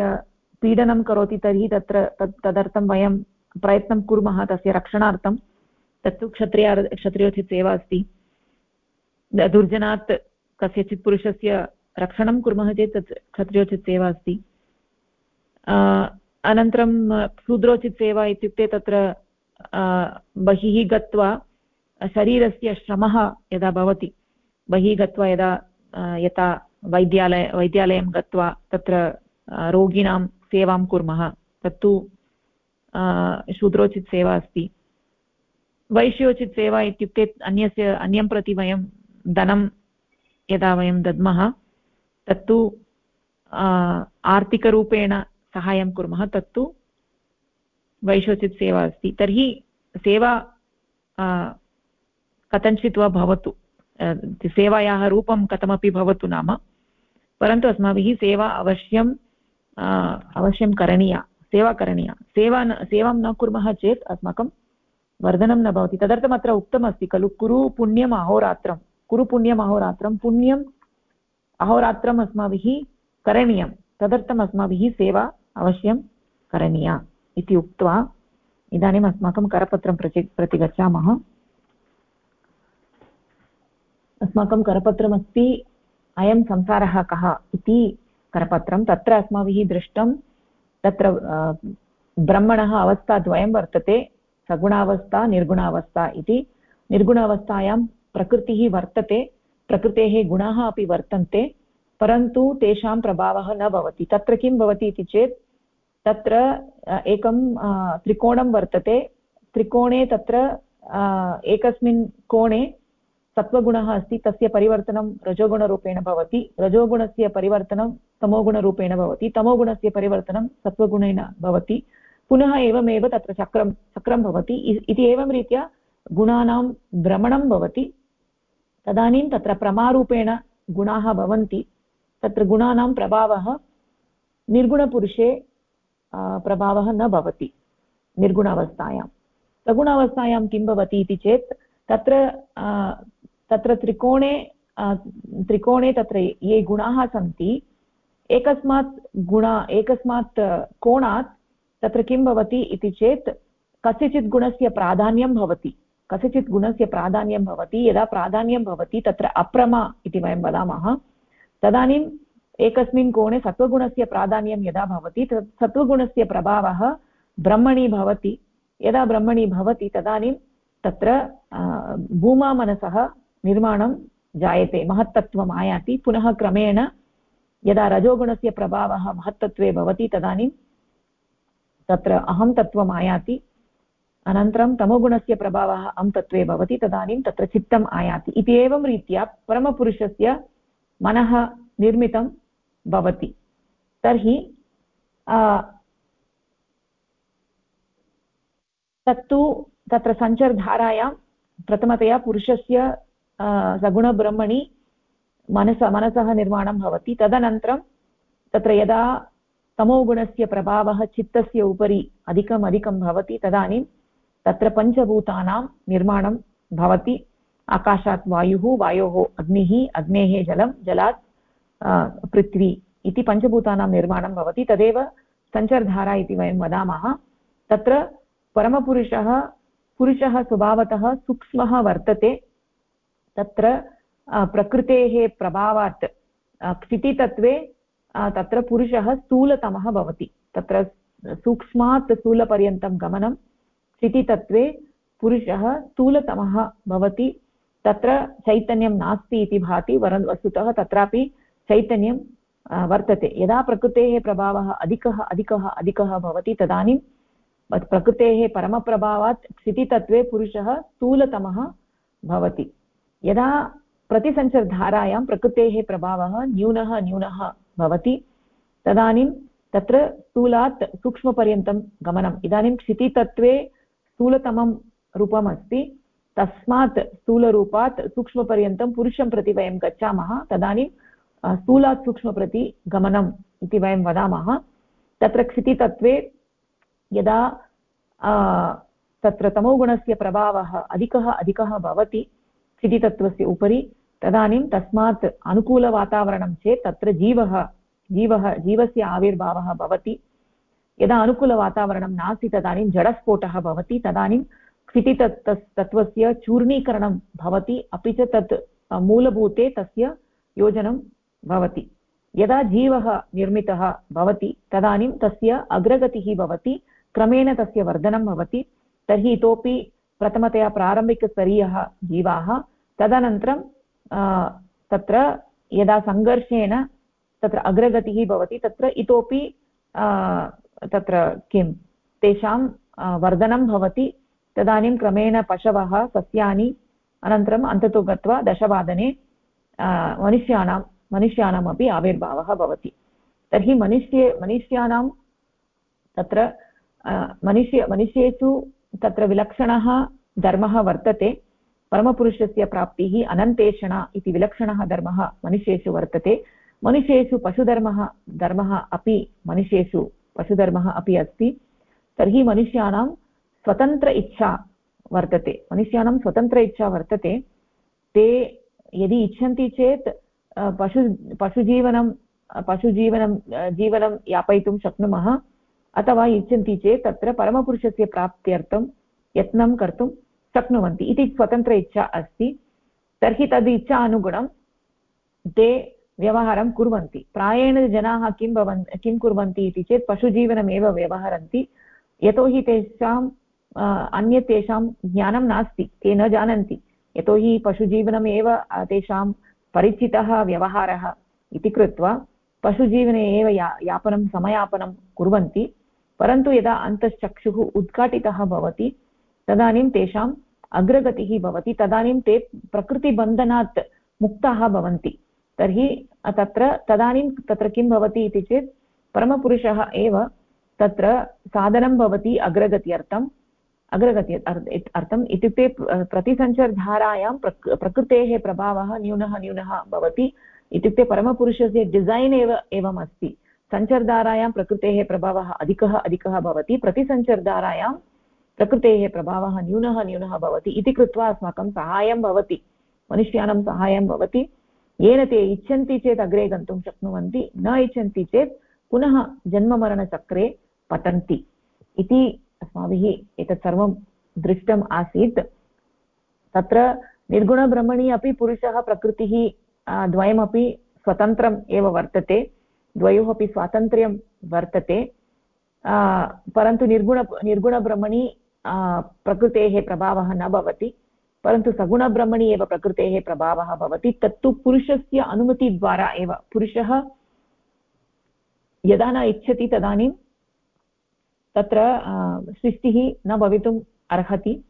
पीडनं करोति तर्हि तत्र तत् तदर्थं वयं प्रयत्नं कुर्मः तस्य रक्षणार्थं। तत्तु क्षत्रिया, क्षत्रियोचितसेवा अस्ति। दुर्जनात् कस्यचित् पुरुषस्य रक्षणं कुर्मः चेत् तत् क्षत्रियोचितसेवा अस्ति। अनन्तरं शूद्रोचितसेवा इत्युक्ते तत्र बहिः गत्वा शरीरस्य श्रमः यदा भवति, बहिः गत्वा यदा यथा वैद्यालय, वैद्यालयं गत्वा तत्र रोगिणां सेवां कुर्मः, तत्तु शूद्रोचितसेवा अस्ति। वैश्योचितसेवा इत्युक्ते अन्यस्य, अन्यं प्रति वयं धनं यदा वयं दद्मः तत्तु आर्थिकरूपेण सहायं कुर्मः, तत्तु वैश्वचित् सेवा अस्ति। तर्हि सेवा कथञ्चित् वा भवतु। सेवायाः रूपं कथमपि भवतु नाम। परन्तु अस्माभिः सेवा अवश्यं अवश्यं करणीया, सेवा करणीया। सेवा न, सेवां न कुर्मः चेत् अस्माकं वर्धनं न भवति। तदर्थम् अत्र उक्तमस्ति खलु, कुरु पुण्यम् अहोरात्रं। कुरु पुण्यम् अहोरात्रं पुण्यम् अहोरात्रम् अस्माभिः करणीयं। तदर्थम् अस्माभिः सेवा अवश्यं करणीया इति उक्त्वा इदानीम् अस्माकं करपत्रं प्रति प्रति गच्छामः अस्माकं करपत्रमस्ति, अयं संसारः कः इति करपत्रं, तत्र अस्माभिः दृष्टं तत्र ब्रह्मणः अवस्थाद्वयं वर्तते, सगुणावस्था, निर्गुणावस्था इति। निर्गुणावस्थायां प्रकृतिः वर्तते प्रकृतेः गुणाः अपि वर्तन्ते, परन्तु तेषां प्रभावः न भवति। तत्र किं भवति इति चेत्, तत्र एकं त्रिकोणं वर्तते। त्रिकोणे तत्र एकस्मिन् कोणे सत्त्वगुणः अस्ति, तस्य परिवर्तनं रजोगुणरूपेण भवति। रजोगुणस्य परिवर्तनं तमोगुणरूपेण भवति। तमोगुणस्य परिवर्तनं सत्त्वगुणेन भवति। पुनः एवमेव तत्र चक्रं चक्रं भवति। इति एवं रीत्या गुणानां भ्रमणं भवति। तदानीं तत्र प्रमारूपेण गुणाः भवन्ति। तत्र गुणानां प्रभावः निर्गुणपुरुषे प्रभावः न भवति निर्गुणावस्थायां। सगुणावस्थायां किं भवति इति चेत् तत्र तत्र त्रिकोणे त्रिकोणे तत्र ये गुणाः सन्ति, एकस्मात् गुण, एकस्मात् कोणात् तत्र किं भवति इति चेत् कस्यचित् गुणस्य प्राधान्यं भवति। कस्यचित् गुणस्य प्राधान्यं भवति, यदा प्राधान्यं भवति तत्र अप्रमा इति वयं वदामः। तदानीम् एकस्मिन् कोणे सत्त्वगुणस्य प्राधान्यं यदा भवति तत् सत्त्वगुणस्य प्रभावः ब्रह्मणि भवति। यदा ब्रह्मणि भवति, तदानीं तत्र भूमामनसः निर्माणं जायते, महत्तत्वम् आयाति। पुनः क्रमेण यदा रजोगुणस्य प्रभावः महत्तत्वे भवति, तदानीं तत्र अहं तत्त्वम् आयाति। अनन्तरं तमोगुणस्य प्रभावः अं तत्त्वे भवति, तदानीं तत्र चित्तम् आयाति। इति एवं रीत्या परमपुरुषस्य मनः निर्मितं भवति। तर्हि तत्तु तत्र सञ्चरधारायां प्रथमतया पुरुषस्य सगुणब्रह्मणि मनस, मनसः निर्माणं भवति। तदनन्तरं तत्र यदा तमोगुणस्य प्रभावः चित्तस्य उपरि अधिकम् अधिकं भवति, तदानीं तत्र पञ्चभूतानां निर्माणं भवति। आकाशात् वायुः, वायोः अग्निः, अग्नेः जलं, जलात् पृथ्वी इति पञ्चभूतानां निर्माणं भवति। तदेव सञ्चर्धारा इति वयं वदामः। तत्र परमपुरुषः, पुरुषः स्वभावतः सूक्ष्मः वर्तते। तत्र प्रकृतेः प्रभावात् क्षितितत्वे तत्र पुरुषः स्थूलतमः भवति। तत्र सूक्ष्मात् स्थूलपर्यन्तं गमनं स्थितितत्वे पुरुषः स्थूलतमः भवति, तत्र चैतन्यं नास्ति इति भाति वर वस्तुतः तत्रापि चैतन्यं वर्तते। यदा प्रकृतेः प्रभावः अधिकः अधिकः अधिकः भवति, तदानीं प्रकृतेः परमप्रभावात् स्थितितत्वे पुरुषः स्थूलतमः भवति। यदा प्रतिसञ्चरधारायां प्रकृतेः प्रभावः न्यूनः न्यूनः भवति, तदानीं तत्र स्थूलात् सूक्ष्मपर्यन्तं गमनम्। इदानीं क्षितितत्वे स्थूलतमं रूपम् अस्ति तस्मात् स्थूलरूपात् सूक्ष्मपर्यन्तं पुरुषं प्रति वयं गच्छामः, तदानीं स्थूलात् सूक्ष्मप्रति गमनम् इति वयं वदामः। तत्र क्षितितत्त्वे यदा तत्र तमोगुणस्य प्रभावः अधिकः अधिकः भवति, क्षितितत्त्वस्य उपरि, तदानीं तस्मात् अनुकूलवातावरणं चेत् तत्र जीवः जीवः, जीवस्य आविर्भावः भवति। यदा अनुकूलवातावरणं नास्ति तदानीं जडस्फोटः भवति, तदानीं क्षितितत् तत्त्वस्य चूर्णीकरणं भवति, अपि च तत् मूलभूते तस्य योजनं भवति। यदा जीवः निर्मितः भवति, तदानीं तस्य अग्रगतिः भवति, क्रमेण तस्य वर्धनं भवति, तर्हि इतोपि प्रथमतया प्रारम्भिकस्तरीयः जीवाः, तदनन्तरं तत्र यदा सङ्घर्षेण तत्र अग्रगतिः भवति, तत्र इतोपि तत्र किं तेषां वर्धनं भवति। तदानीं क्रमेण पशवः, सस्यानि अनन्तरम् अन्ततो गत्वा दशवादने मनुष्याणां, मनुष्याणामपि आविर्भावः भवति। तर्हि मनुष्ये, मनुष्याणां तत्र मनुष्य, मनुष्येषु तत्र विलक्षणः धर्मः वर्तते। परमपुरुषस्य प्राप्तिः अनन्तेषणा इति विलक्षणः धर्मः मनुष्येषु वर्तते। मनुष्येषु पशुधर्मः, धर्मः अपि मनुष्येषु पशुधर्मः अपि अस्ति। तर्हि मनुष्याणां स्वतन्त्र इच्छा वर्तते। मनुष्याणां स्वतन्त्र इच्छा वर्तते। ते यदि इच्छन्ति चेत् पशु, पशुजीवनं पशुजीवनं जीवनं यापयितुं शक्नुमः। अथवा इच्छन्ति चेत् तत्र परमपुरुषस्य प्राप्त्यर्थं यत्नं कर्तुं शक्नुवन्ति इति स्वतन्त्र इच्छा अस्ति। तर्हि तद् इच्छा अनुगुणं ते व्यवहारं कुर्वन्ति। प्रायेण जनाः किं भवन्, किं कुर्वन्ति इति चेत् पशुजीवनमेव व्यवहरन्ति। यतोहि तेषाम् अन्यत् तेषां ज्ञानं नास्ति, ते न जानन्ति। यतोहि पशुजीवनमेव तेषां परिचितः व्यवहारः इति कृत्वा पशुजीवने एव या, यापनं, समयापनं कुर्वन्ति। परन्तु यदा अन्तश्चक्षुः उद्घाटितः भवति, तदानीं तेषाम् अग्रगतिः भवति, तदानीं ते प्रकृतिबन्धनात् मुक्ताः भवन्ति। तर्हि तत्र तदानीं तत्र किं भवति इति चेत् परमपुरुषः एव तत्र साधनं भवति अग्रगत्यर्थम् अग्रगति अर्थम् इत्युक्ते प्रतिसञ्चरधारायां प्रकृतेः प्रभावः न्यूनः न्यूनः भवति। इत्युक्ते परमपुरुषस्य डिसैन् एव, एवम् अस्ति। सञ्चर्धारायां प्रकृतेः प्रभावः अधिकः अधिकः भवति। प्रतिसञ्चर्धारायां प्रकृतेः प्रभावः न्यूनः न्यूनः भवति। इति कृत्वा अस्माकं सहायं भवति। मनुष्याणां सहायं भवति। येन ते इच्छन्ति चेत् अग्रे गन्तुं शक्नुवन्ति, न इच्छन्ति चेत् पुनः जन्ममरणचक्रे पतन्ति इति अस्माभिः एतत् सर्वं दृष्टम् आसीत्। तत्र निर्गुणब्रह्मणि अपि पुरुषः प्रकृतिः द्वयमपि स्वतन्त्रम् एव वर्तते, द्वयोः अपि स्वातन्त्र्यं वर्तते। परन्तु निर्गुण, निर्गुणब्रह्मणि प्रकृतेः प्रभावः न भवति। परन्तु सगुणब्रह्मणि एव प्रकृतेः प्रभावः भवति, तत्तु पुरुषस्य अनुमतिद्वारा एव। पुरुषः यदा न इच्छति तदानीं तत्र सृष्टिः न भवितुम् अर्हति।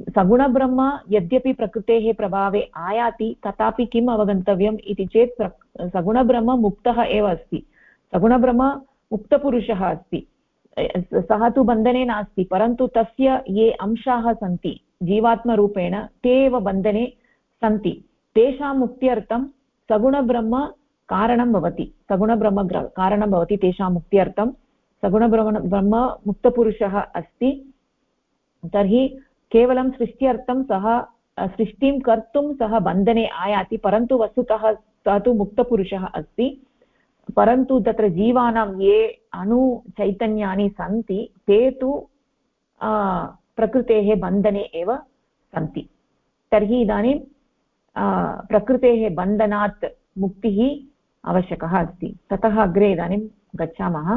सगुणब्रह्म यद्यपि प्रकृतेः प्रभावे आयाति, तथापि किम् अवगन्तव्यम् इति चेत् सगुणब्रह्म मुक्तः एव अस्ति। सगुणब्रह्म मुक्तपुरुषः अस्ति। सः तु बन्धने नास्ति, परन्तु तस्य ये अंशाः सन्ति जीवात्मरूपेण ते एव बन्धने सन्ति। तेषां मुक्त्यर्थं सगुणब्रह्म कारणं भवति। सगुणब्रह्म कारणं भवति, तेषां मुक्त्यर्थं सगुणब्रह्म ब्रह्म मुक्तपुरुषः अस्ति। तर्हि केवलं सृष्ट्यर्थं सः, सृष्टिं कर्तुं सः बन्धने आयाति, परन्तु वस्तुतः सः तु मुक्तपुरुषः अस्ति। परन्तु तत्र जीवानां ये अणुचैतन्यानि सन्ति, ते तु प्रकृतेः बन्धने एव सन्ति। तर्हि इदानीं प्रकृतेः बन्धनात् मुक्तिः आवश्यकः अस्ति। ततः अग्रे इदानीं गच्छामः।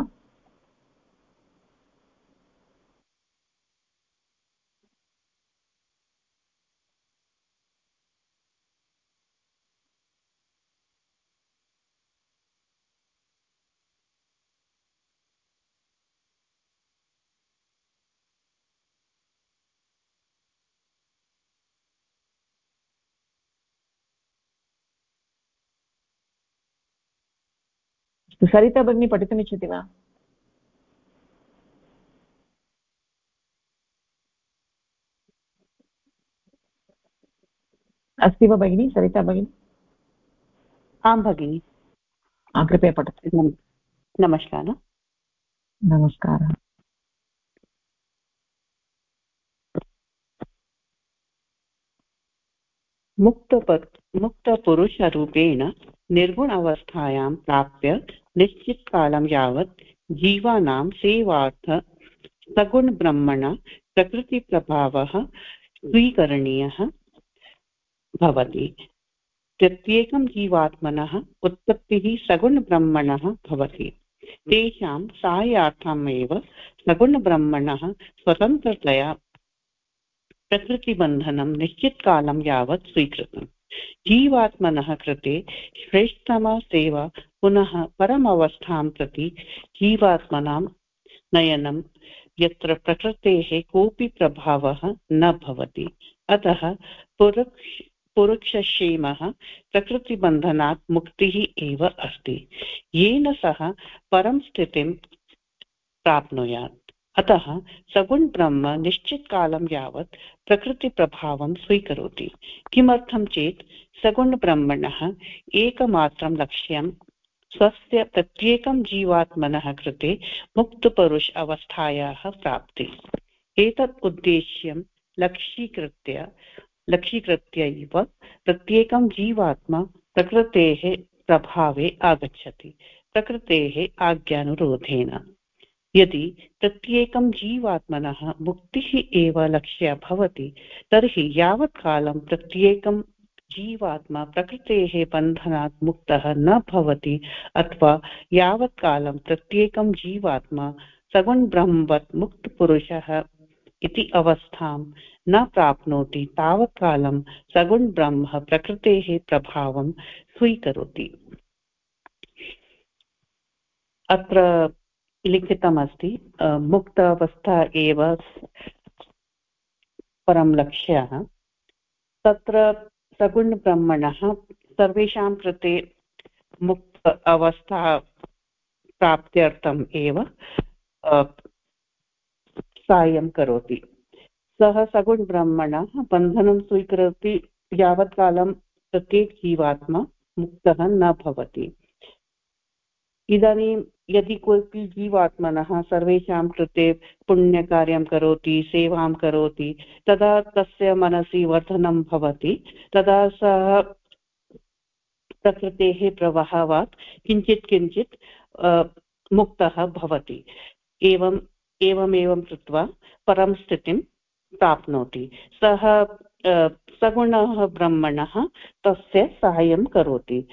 सरिता भगिनी पठितुमिच्छति वा अस्ति वा भगिनी सरिता भगिनी आं भगिनि। कृपया पठतु। नमस्कारः। नमस्कारः। मुक्तपुरुषरूपेण निर्गुण अवस्थायां प्राप्य निश्चितकालं यावत् जीवानां सेवार्थ, सगुणब्रह्मण, प्रकृतिप्रभावः स्वीकरणीयः भवति। प्रत्येकं जीवात्मनः उत्पत्तिः सगुणब्रह्मणः भवति। तेषां साहाय्यार्थमेव सगुणब्रह्मणः स्वतन्त्रतया प्रकृतिबन्धनं निश्चितकालं यावत् स्वीकृतम्। जीवात्मनः कृते श्रेष्ठतमा सेवा पुनः परमवस्थां प्रति जीवात्मनां नयनं, यत्र प्रकृतेः कोऽपि प्रभावः न भवति। अतः पुरुक्ष, पुरुक्षक्षेमः प्रकृतिबन्धनात् मुक्तिः एव अस्ति। येन सः परं स्थितिं प्राप्नुयात्। अतः सगुण ब्रह्म निश्चितकालं यावत् प्रकृतिप्रभावं स्वीकरोति। चेत् सगुणब्रह्मणः एकमात्रं लक्ष्यं स्वस्य प्रत्येकं जीवात्मनः कृते मुक्तपुरुष अवस्थायाः प्राप्ति। एतत् उद्देश्यं लक्ष्यीकृत्य लक्ष्यीकृत्यैव प्रत्येकं जीवात्मा प्रकृतेः प्रभावे आगच्छति। प्रकृतेः आज्ञानुरोधेन। यदि प्रत्येकं जीवात्मनः मुक्तिः एव लक्ष्य भवति, तर्हि यावत् कालं प्रत्येकं जीवात्मा प्रकृतेः बन्धनात् मुक्तः न भवति, अथवा यावत् कालं प्रत्येकं जीवात्मा सगुणब्रह्मवत् मुक्तपुरुषः इति अवस्थां न प्राप्नोति, तावत् कालं सगुणब्रह्म प्रकृतेः प्रभावं स्वीकरोति। अत्र लिखितमस्ति मुक्त अवस्था एव परं लक्ष्यः। तत्र सगुणब्रह्मणः सर्वेषां कृते मुक्त अवस्था प्राप्त्यर्थम् एव साहाय्यं करोति। सः सगुणब्रह्मणः बन्धनं स्वीकरोति यावत् कालं प्रत्येकजीवात्मा मुक्तः न भवति। इदानीं यदि कोऽपि जीवात्मनः सर्वेषां कृते पुण्यकार्यं करोति, सेवां करोति, तदा तस्य मनसि वर्धनं भवति, तदा सः प्रकृतेः प्रवाहात् किञ्चित् किञ्चित् मुक्तः भवति। एवम्, एवमेवं कृत्वा परं स्थितिं प्राप्नोति। सः सगुणः ब्रह्मणः तस्य साहाय्यं करोति।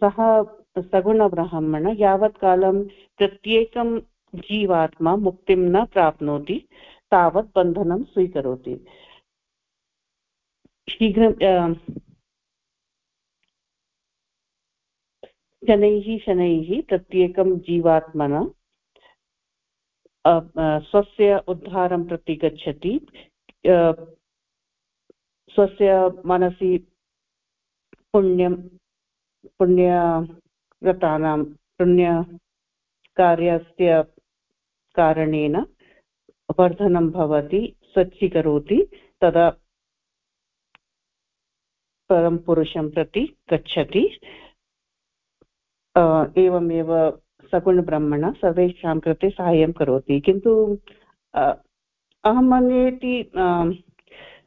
सः सगुणब्रह्मण यावत् कालं प्रत्येकं जीवात्मा मुक्तिं न प्राप्नोति, तावत् बन्धनं स्वीकरोति। शीघ्रं शनैः शनैः प्रत्येकं जीवात्मना स्वस्य उद्धारं प्रति गच्छति स्वस्य मनसि पुण्यं पुण्यव्रतानां पुण्यकार्यस्य कारणेन वर्धनं भवति, स्वच्छीकरोति, तदा परं पुरुषं प्रति गच्छति। एवमेव सगुणब्रह्मण सर्वेषां कृते साहाय्यं करोति। किन्तु अहं मन्ये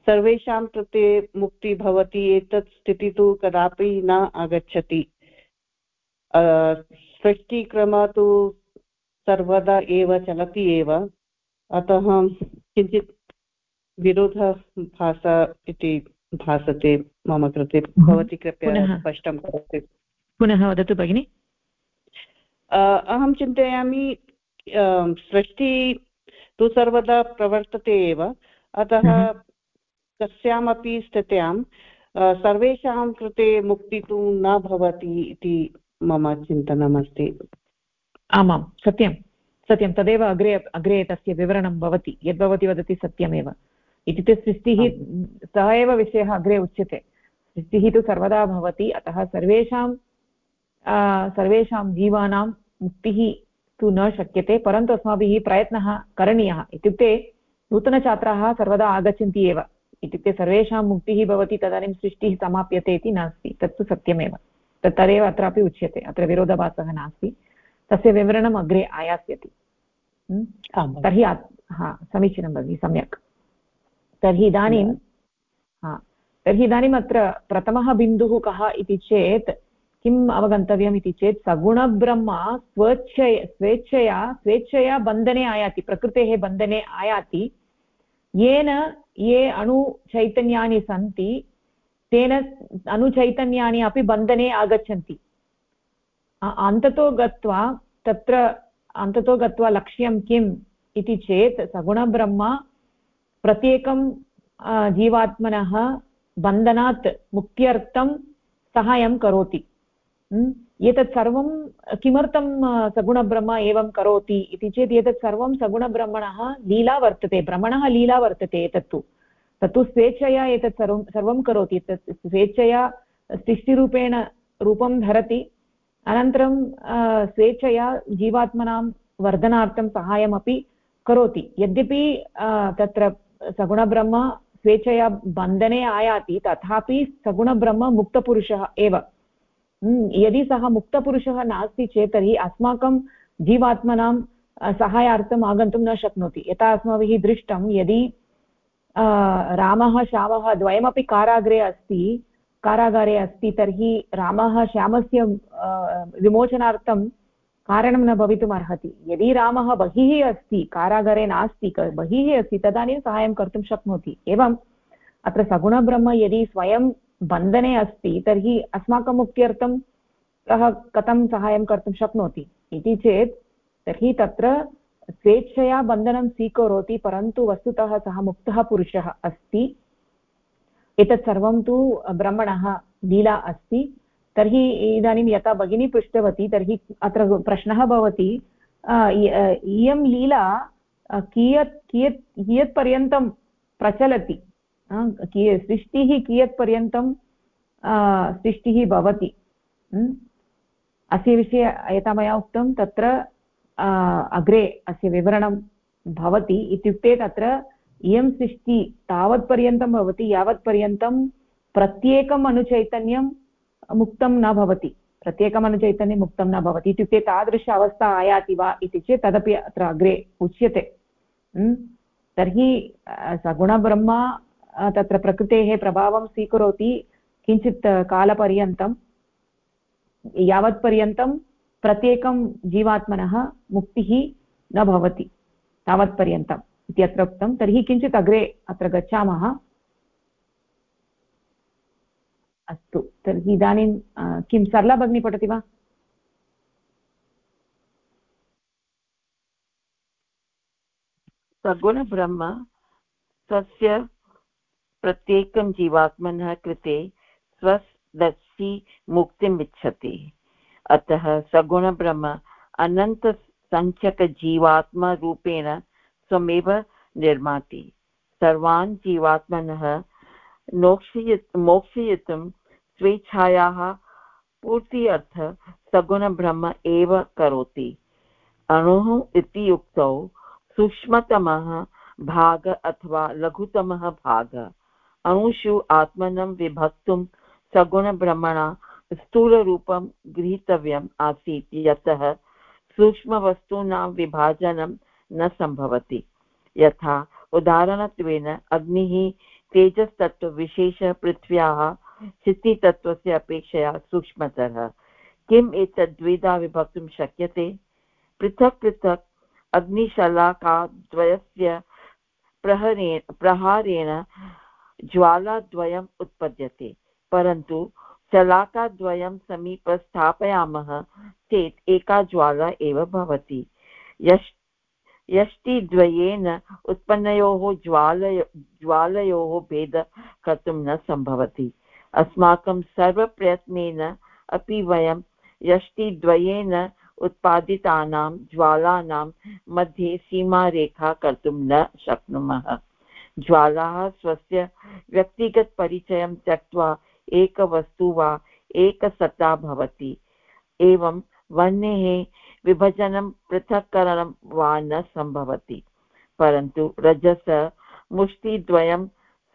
सर्वेषां कृते मुक्ति भवति, एतत् स्थितिः तु कदापि न आगच्छति। सृष्टिक्रम तु सर्वदा एव चलति एव। अतः किञ्चित् विरोधभाषा इति भासते मम कृते। भवती कृपया स्पष्टं करोतु। पुनः वदतु भगिनि। अहं चिन्तयामि सृष्टि तु सर्वदा प्रवर्तते एव। अतः। कस्यामपि स्थित्यां सर्वेषां कृते मुक्ति तु न भवति इति मम चिन्तनमस्ति। आमां सत्यं सत्यं तदेव अग्रे अग्रे तस्य विवरणं भवति यद्भवती वदति सत्यमेव। इत्युक्ते सृष्टिः सः एव विषयः अग्रे उच्यते। सृष्टिः तु सर्वदा भवति अतः सर्वेषां सर्वेषां जीवानां मुक्तिः तु न शक्यते परन्तु अस्माभिः प्रयत्नः करणीयः। इत्युक्ते नूतनछात्राः सर्वदा आगच्छन्ति एव। इत्युक्ते सर्वेषां मुक्तिः भवति तदानीं सृष्टिः समाप्यते इति नास्ति तत्तु सत्यमेव। तदेव अत्रापि उच्यते अत्र विरोधाभासः नास्ति। तस्य विवरणम् अग्रे आयास्यति। तर्हि हा समीचीनं भगिनि सम्यक्। तर्हि इदानीं हा तर्हि इदानीम् अत्र प्रथमः बिन्दुः कः इति चेत् किम् अवगन्तव्यम् इति चेत् सगुणब्रह्म स्वेच्छय स्वेच्छया स्वेच्छया बन्धने आयाति प्रकृतेः बन्धने आयाति। येन ये अणुचैतन्यानि सन्ति तेन अणुचैतन्यानि अपि बन्धने आगच्छन्ति। अन्ततो गत्वा तत्र, अन्ततो गत्वा लक्ष्यं किम् इति चेत् सगुणब्रह्म प्रत्येकं जीवात्मनः बन्धनात् मुक्त्यर्थं सहायं करोति। एतत् सर्वं किमर्थं सगुणब्रह्म एवं करोति इति चेत् एतत् सर्वं सगुणब्रह्मणः लीला वर्तते भ्रमणः लीला वर्तते एतत्तु। तत्तु स्वेच्छया एतत् सर्वं सर्वं करोति। तत् स्वेच्छया सृष्टिरूपेण रूपं धरति। अनन्तरं स्वेच्छया जीवात्मनां वर्धनार्थं सहायमपि करोति। यद्यपि तत्र सगुणब्रह्म स्वेच्छया बन्धने आयाति, तथापि सगुणब्रह्म मुक्तपुरुषः एव। यदि सः मुक्तपुरुषः नास्ति चेत्, तर्हि अस्माकं जीवात्मनां सहायार्थम् आगन्तुं न शक्नोति। यथा अस्माभिः दृष्टं, यदि रामः श्यामः द्वयमपि कारागृहे अस्ति। कारागारे अस्ति, तर्हि रामः श्यामस्य विमोचनार्थं कारणं न भवितुम् अर्हति यदि रामः बहिः अस्ति, कारागारे नास्ति बहिः अस्ति, तदानीं सहायं कर्तुं शक्नोति। एवम्, अत्र सगुणब्रह्म यदि स्वयं बन्धने अस्ति, तर्हि अस्माकं मुक्त्यर्थं सः कथं सहायं कर्तुं शक्नोति? इति चेत्, तर्हि तत्र स्वेच्छया बन्धनं स्वीकरोति, परन्तु वस्तुतः सः मुक्तः पुरुषः अस्ति। एतत् सर्वं तु ब्रह्मणः लीला अस्ति। तर्हि इदानीं यथा भगिनी पृष्टवती, तर्हि अत्र प्रश्नः भवति इयं लीला कियत् कियत्, कियत्पर्यन्तं प्रचलति? किय, सृष्टिः कियत्पर्यन्तं सृष्टिः भवति? अस्य विषये यथा मया उक्तं, तत्र अग्रे अस्य विवरणं भवति इत्युक्ते तत्र इयं सृष्टि तावत्पर्यन्तं भवति, यावत्पर्यन्तं प्रत्येकम् अणुचैतन्यं मुक्तं न भवति। प्रत्येकम् अणुचैतन्यं मुक्तं न भवति। इत्युक्ते तादृश अवस्था आयाति वा इति चेत् तदपि अत्र अग्रे उच्यते। तर्हि सगुणब्रह्म तत्र प्रकृतेः प्रभावं स्वीकरोति किञ्चित् कालपर्यन्तं, यावत्पर्यन्तं प्रत्येकं जीवात्मनः मुक्तिः न भवति तावत्पर्यन्तम् इत्यत्र उक्तं। तर्हि किञ्चित् अग्रे अत्र गच्छामः। अस्तु, तर्हि इदानीं किं, सरला भगिनी पठति वा? सगुणब्रह्म स्वस्य प्रत्येकं जीवात्मनः कृते स्वदर्शी मुक्तिम् इच्छति। अतः सगुणब्रह्म अनन्तसङ्ख्यकजीवात्मरूपेण स्वमेव निर्माति। सर्वान् जीवात्मनः मोक्षय मोक्षयितुं स्वेच्छायाः पूर्ति अर्थ सगुणब्रह्म एव करोति। अणुः इति उक्तौ सूक्ष्मतमः भाग अथवा लघुतमः भाग। अणुषु आत्मनं विभक्तुं सगुणब्रह्मणा स्थूलरूपं गृहीतव्यम् आसीत्, यतः सूक्ष्मवस्तूनां विभाजनं न सम्भवति। यथा उदाहरणत्वेन अग्निः तेजस्तत्त्वविशेषपृथ्व्याः स्थितितत्त्वस्य अपेक्षया सूक्ष्मतरः। किम् एतद् द्विधा विभक्तुं शक्यते? पृथक् पृथक् अग्निशलाकाद्वयस्य प्रहरेण प्रहारेण ज्वालाद्वयम् उत्पद्यते, परन्तु शलाकाद्वयं समीप स्थापयामः चेत् एका ज्वाला एव भवति। यश्, यष्टिद्वयेन उत्पन्नयोः ज्वालय, ज्वालयोः भेद कर्तुं न सम्भवति। अस्माकं सर्वप्रयत्नेन अपि वयं यष्टिद्वयेन उत्पादितानां ज्वालानां मध्ये सीमारेखा कर्तुं न शक्नुमः। ज्वालाः स्वस्य व्यक्तिगतपरिचयं त्यक्त्वा एकवस्तु वा एकसत्ता भवति। एवं वर्णेः विभजनं पृथक्करणं वा न सम्भवति। परन्तु रजस मुष्टिद्वयं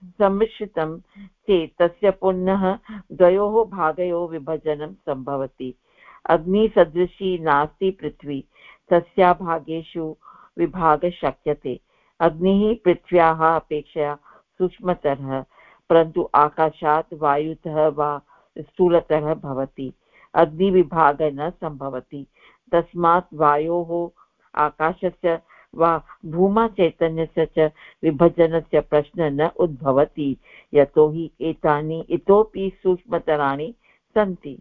सम्मिश्रितं चेत् तस्य पुनः द्वयोः भागयोः विभजनं सम्भवति। अग्निसदृशी नास्ति पृथ्वी, तस्या भागेषु विभागः शक्यते अग्निः पृथ्व्याः अपेक्षया सूक्ष्मतरः। परन्तु आकाशात् वायुतः वा स्थूलतरः भवति। अग्निविभागः न सम्भवति। तस्मात् वायोः आकाशस्य वा भूमाचैतन्यस्य च विभजनस्य प्रश्नः न उद्भवति। यतोहि एतानि इतोपि सूक्ष्मतराणि सन्ति।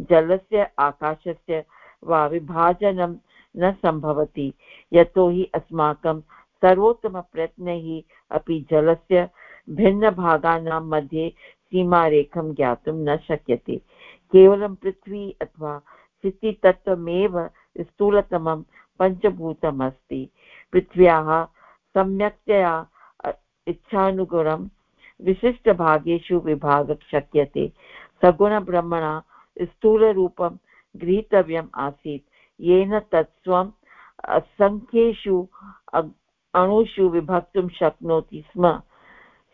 जलस्य आकाशस्य वा विभाजनं न सम्भवति। यतोहि अस्माकं सर्वोत्तमप्रयत्नैः अपि जलस्य भिन्नभागानां मध्ये सीमारेखं ज्ञातुं न शक्यते। केवलं पृथ्वी अथवा स्थितितत्त्वमेव स्थूलतमं पञ्चभूतम् अस्ति पृथ्व्याः सम्यक्तया इच्छानुगुणं विशिष्टभागेषु विभागः शक्यते। सगुणब्रह्मणा स्थूलरूपं गृहीतव्यम् आसीत्। येन तत्स्वम् असङ्ख्येषु अणुषु विभक्तुं शक्नोति स्म।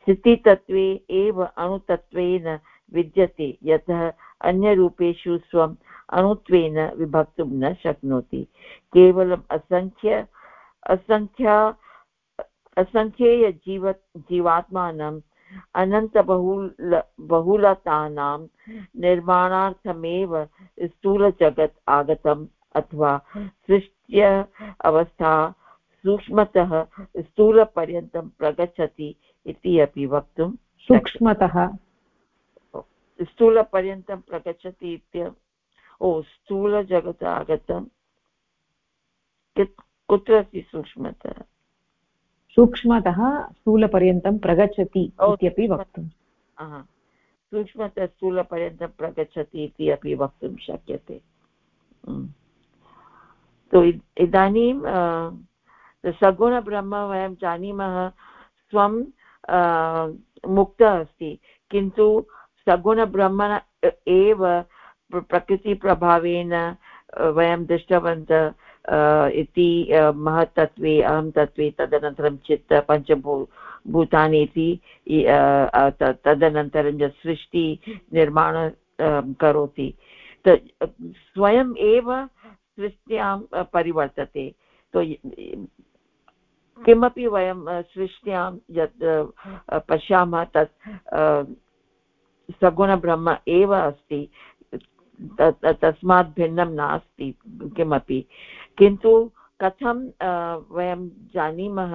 स्थितितत्त्वे एव अणुतत्त्वेन विद्यते, यतः अन्यरूपेषु स्वम् अणुत्वेन विभक्तुं न शक्नोति। केवलम् असङ्ख्य असङ्ख्या असङ्ख्येयजीव जीवात्मानम् अनन्तबहुल, बहुलतानां निर्माणार्थमेव स्थूलजगत् आगतम् अथवा सृष्ट्य अवस्था सूक्ष्मतः स्थूलपर्यन्तं प्रगच्छति इति अपि वक्तुं सूक्ष्मतः। स्थूलपर्यन्तं प्रगच्छति इत्य ओ स्थूलजगत् आगतं। कुत्र अस्ति सूक्ष्मतः? सूक्ष्मतः स्थूलपर्यन्तं प्रगच्छति इत्यपि वक्तुं। सूक्ष्मतः स्थूलपर्यन्तं प्रगच्छति इति अपि वक्तुं शक्यते। तो इदानीं सगुणब्रह्म वयं जानीमः स्वं मुक्तः अस्ति। किन्तु सगुणब्रह्म एव प्रकृतिप्रभावेन वयं दृष्टवन्तः इति महत्तत्वे अहं तत्त्वे तदनन्तरं चित्त, पञ्चभू, भूतानि इति तदनन्तरं यत् सृष्टि निर्माण करोति। स्वयम् एव सृष्ट्यां परिवर्तते। तो किमपि वयं सृष्ट्यां यत् पश्यामः तत् सगुणब्रह्म एव अस्ति तस्मात् भिन्नं नास्ति किमपि। किन्तु कथं वयं जानीमः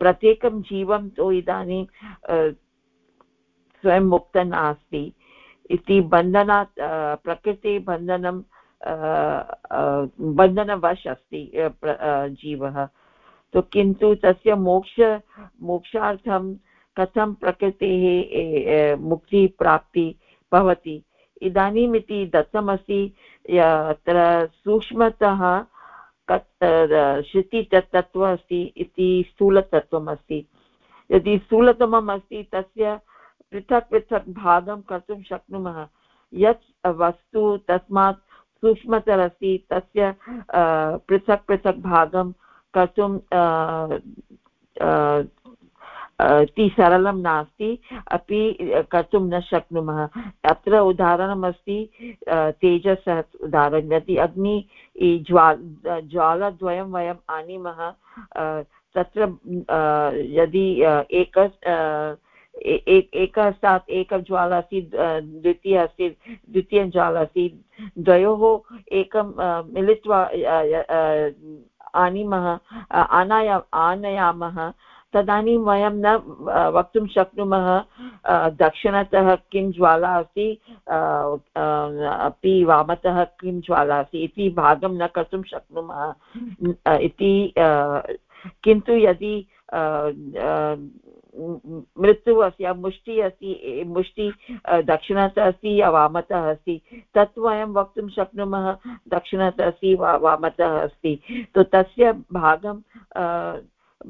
प्रत्येकं जीवं तु इदानीं स्वयं मुक्त नास्ति। इति बन्धनात् प्रकृतिबन्धनं बन्धनवश अस्ति जीवः। तो किन्तु तस्य मोक्ष, मोक्षार्थं कथं प्रकृतेः मुक्तिप्राप्ति भवति? इदानीम् इति दत्तमस्ति अत्र सूक्ष्मतः श्रुतितत्त्वम् अस्ति इति स्थूलतत्त्वम् अस्ति यदि स्थूलतमम् अस्ति तस्य पृथक् पृथक् भागं कर्तुं शक्नुमः। यत् वस्तु तस्मात् सूक्ष्मतरस्ति, तस्य पृथक् पृथक् भागं कर्तुं इति सरलं नास्ति, अपि कर्तुं न शक्नुमः। अत्र उदाहरणमस्ति तेजसः उदाहरणं यदि अग्नि ज्वा ज्वालद्वयं वयम् आनीमः। तत्र यदि एक एकस्तात् एकज्वाला अस्ति द्वितीय अस्ति द्वितीयज्वाला अस्ति, द्वयोः एकं मिलित्वा आनीमः आनाया आनयामः। तदानीं वयं न वक्तुं शक्नुमः दक्षिणतः किं ज्वाला अस्ति अपि वामतः किं ज्वाला अस्ति इति भागं न कर्तुं शक्नुमः। इति किन्तु यदि मृत्युः अस्ति मुष्टिः अस्ति मुष्टि दक्षिणतः अस्ति या वामतः अस्ति तत् वयं वक्तुं शक्नुमः, दक्षिणतः अस्ति वा, वामतः अस्ति तो तस्य भागं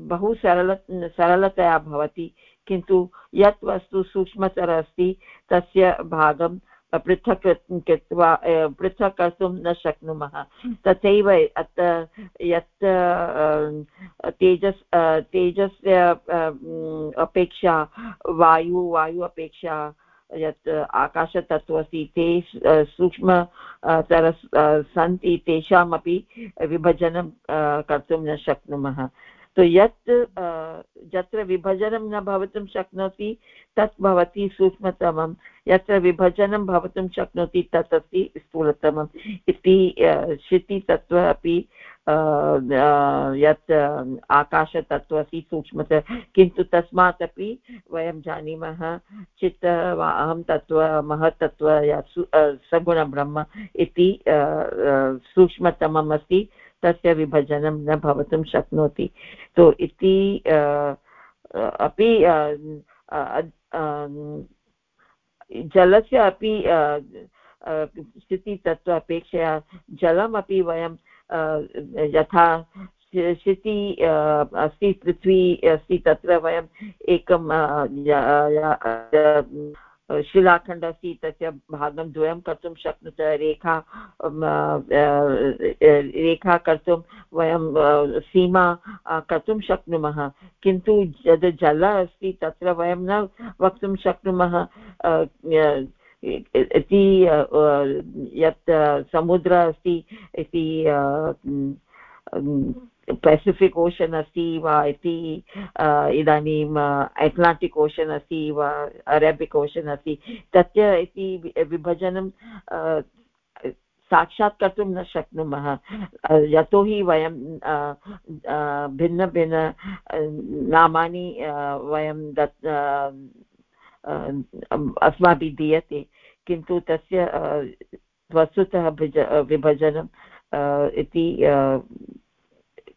बहु सरल, सरलतया भवति, किन्तु यत् वस्तु सूक्ष्मतर अस्ति, तस्य भागं पृथक् कृत्वा पृथक् कर्तुं न शक्नुमः। तथैव अत्र यत् तेजस् तेजस्य अपेक्षा वायु वायु अपेक्षा यत् आकाशतत्त्व अस्ति ते सूक्ष्म तर सन्ति तेषामपि विभजनं कर्तुं न शक्नुमः। तो यत् यत्र विभजनं न भवितुं शक्नोति, तत् भवति सूक्ष्मतमं। यत्र विभजनं भवितुं शक्नोति, तत् अस्ति स्थूलतमम्। इति क्षितितत्त्व अपि यत् आकाशतत्त्व अस्ति सूक्ष्मत। किन्तु तस्मात् अपि वयं जानीमः, चित्त वा, अहं तत्त्व, महत्तत्त्व, या सगुणब्रह्म इति सूक्ष्मतमम् अस्ति। तस्य विभजनं न भवितुं शक्नोति। तो इति अपि जलस्य अपि स्थितितत्त्व अपेक्षया जलमपि वयं यथा स्थिति अस्ति, पृथ्वी अस्ति, तत्र वयम् एकं शिलाखण्ड अस्ति, तस्य भागं द्वयं कर्तुं शक्नुत, रेखा रेखा कर्तुं वयं सीमा कर्तुं शक्नुमः। किन्तु यद् जल अस्ति, तत्र वयं न वक्तुं शक्नुमः। इति यत् समुद्र अस्ति, इति पेसिफिक् ओशन् अस्ति वा इति इदानीम् अट्लाण्टिक् ओशन् अस्ति वा अरेबिक् ओशन् अस्ति तस्य इति विभजनं साक्षात् कर्तुं न शक्नुमः यतोहि वयं भिन्नभिन्न नामानि वयं दत् अस्माभिः दीयते किन्तु तस्य वस्तुतः विभजनं इति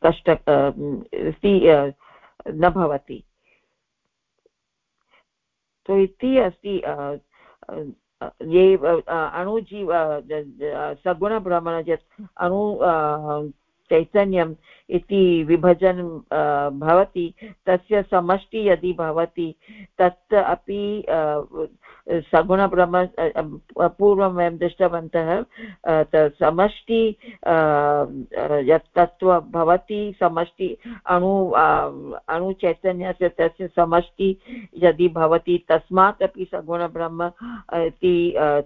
कष्ट न भवति। तो इति अस्ति ये अणुजीव सगुणभ्रमण यत् अणु चैतन्यम् इति विभजनं भवति, तस्य समष्टि यदि भवति, तत् अपि सगुणब्रह्म पूर्वं वयं दृष्टवन्तः समष्टि यत् तत्त्व भवति, समष्टि अणु अणुचैतन्यस्य तस्य समष्टि यदि भवति, तस्मात् अपि सगुणब्रह्म इति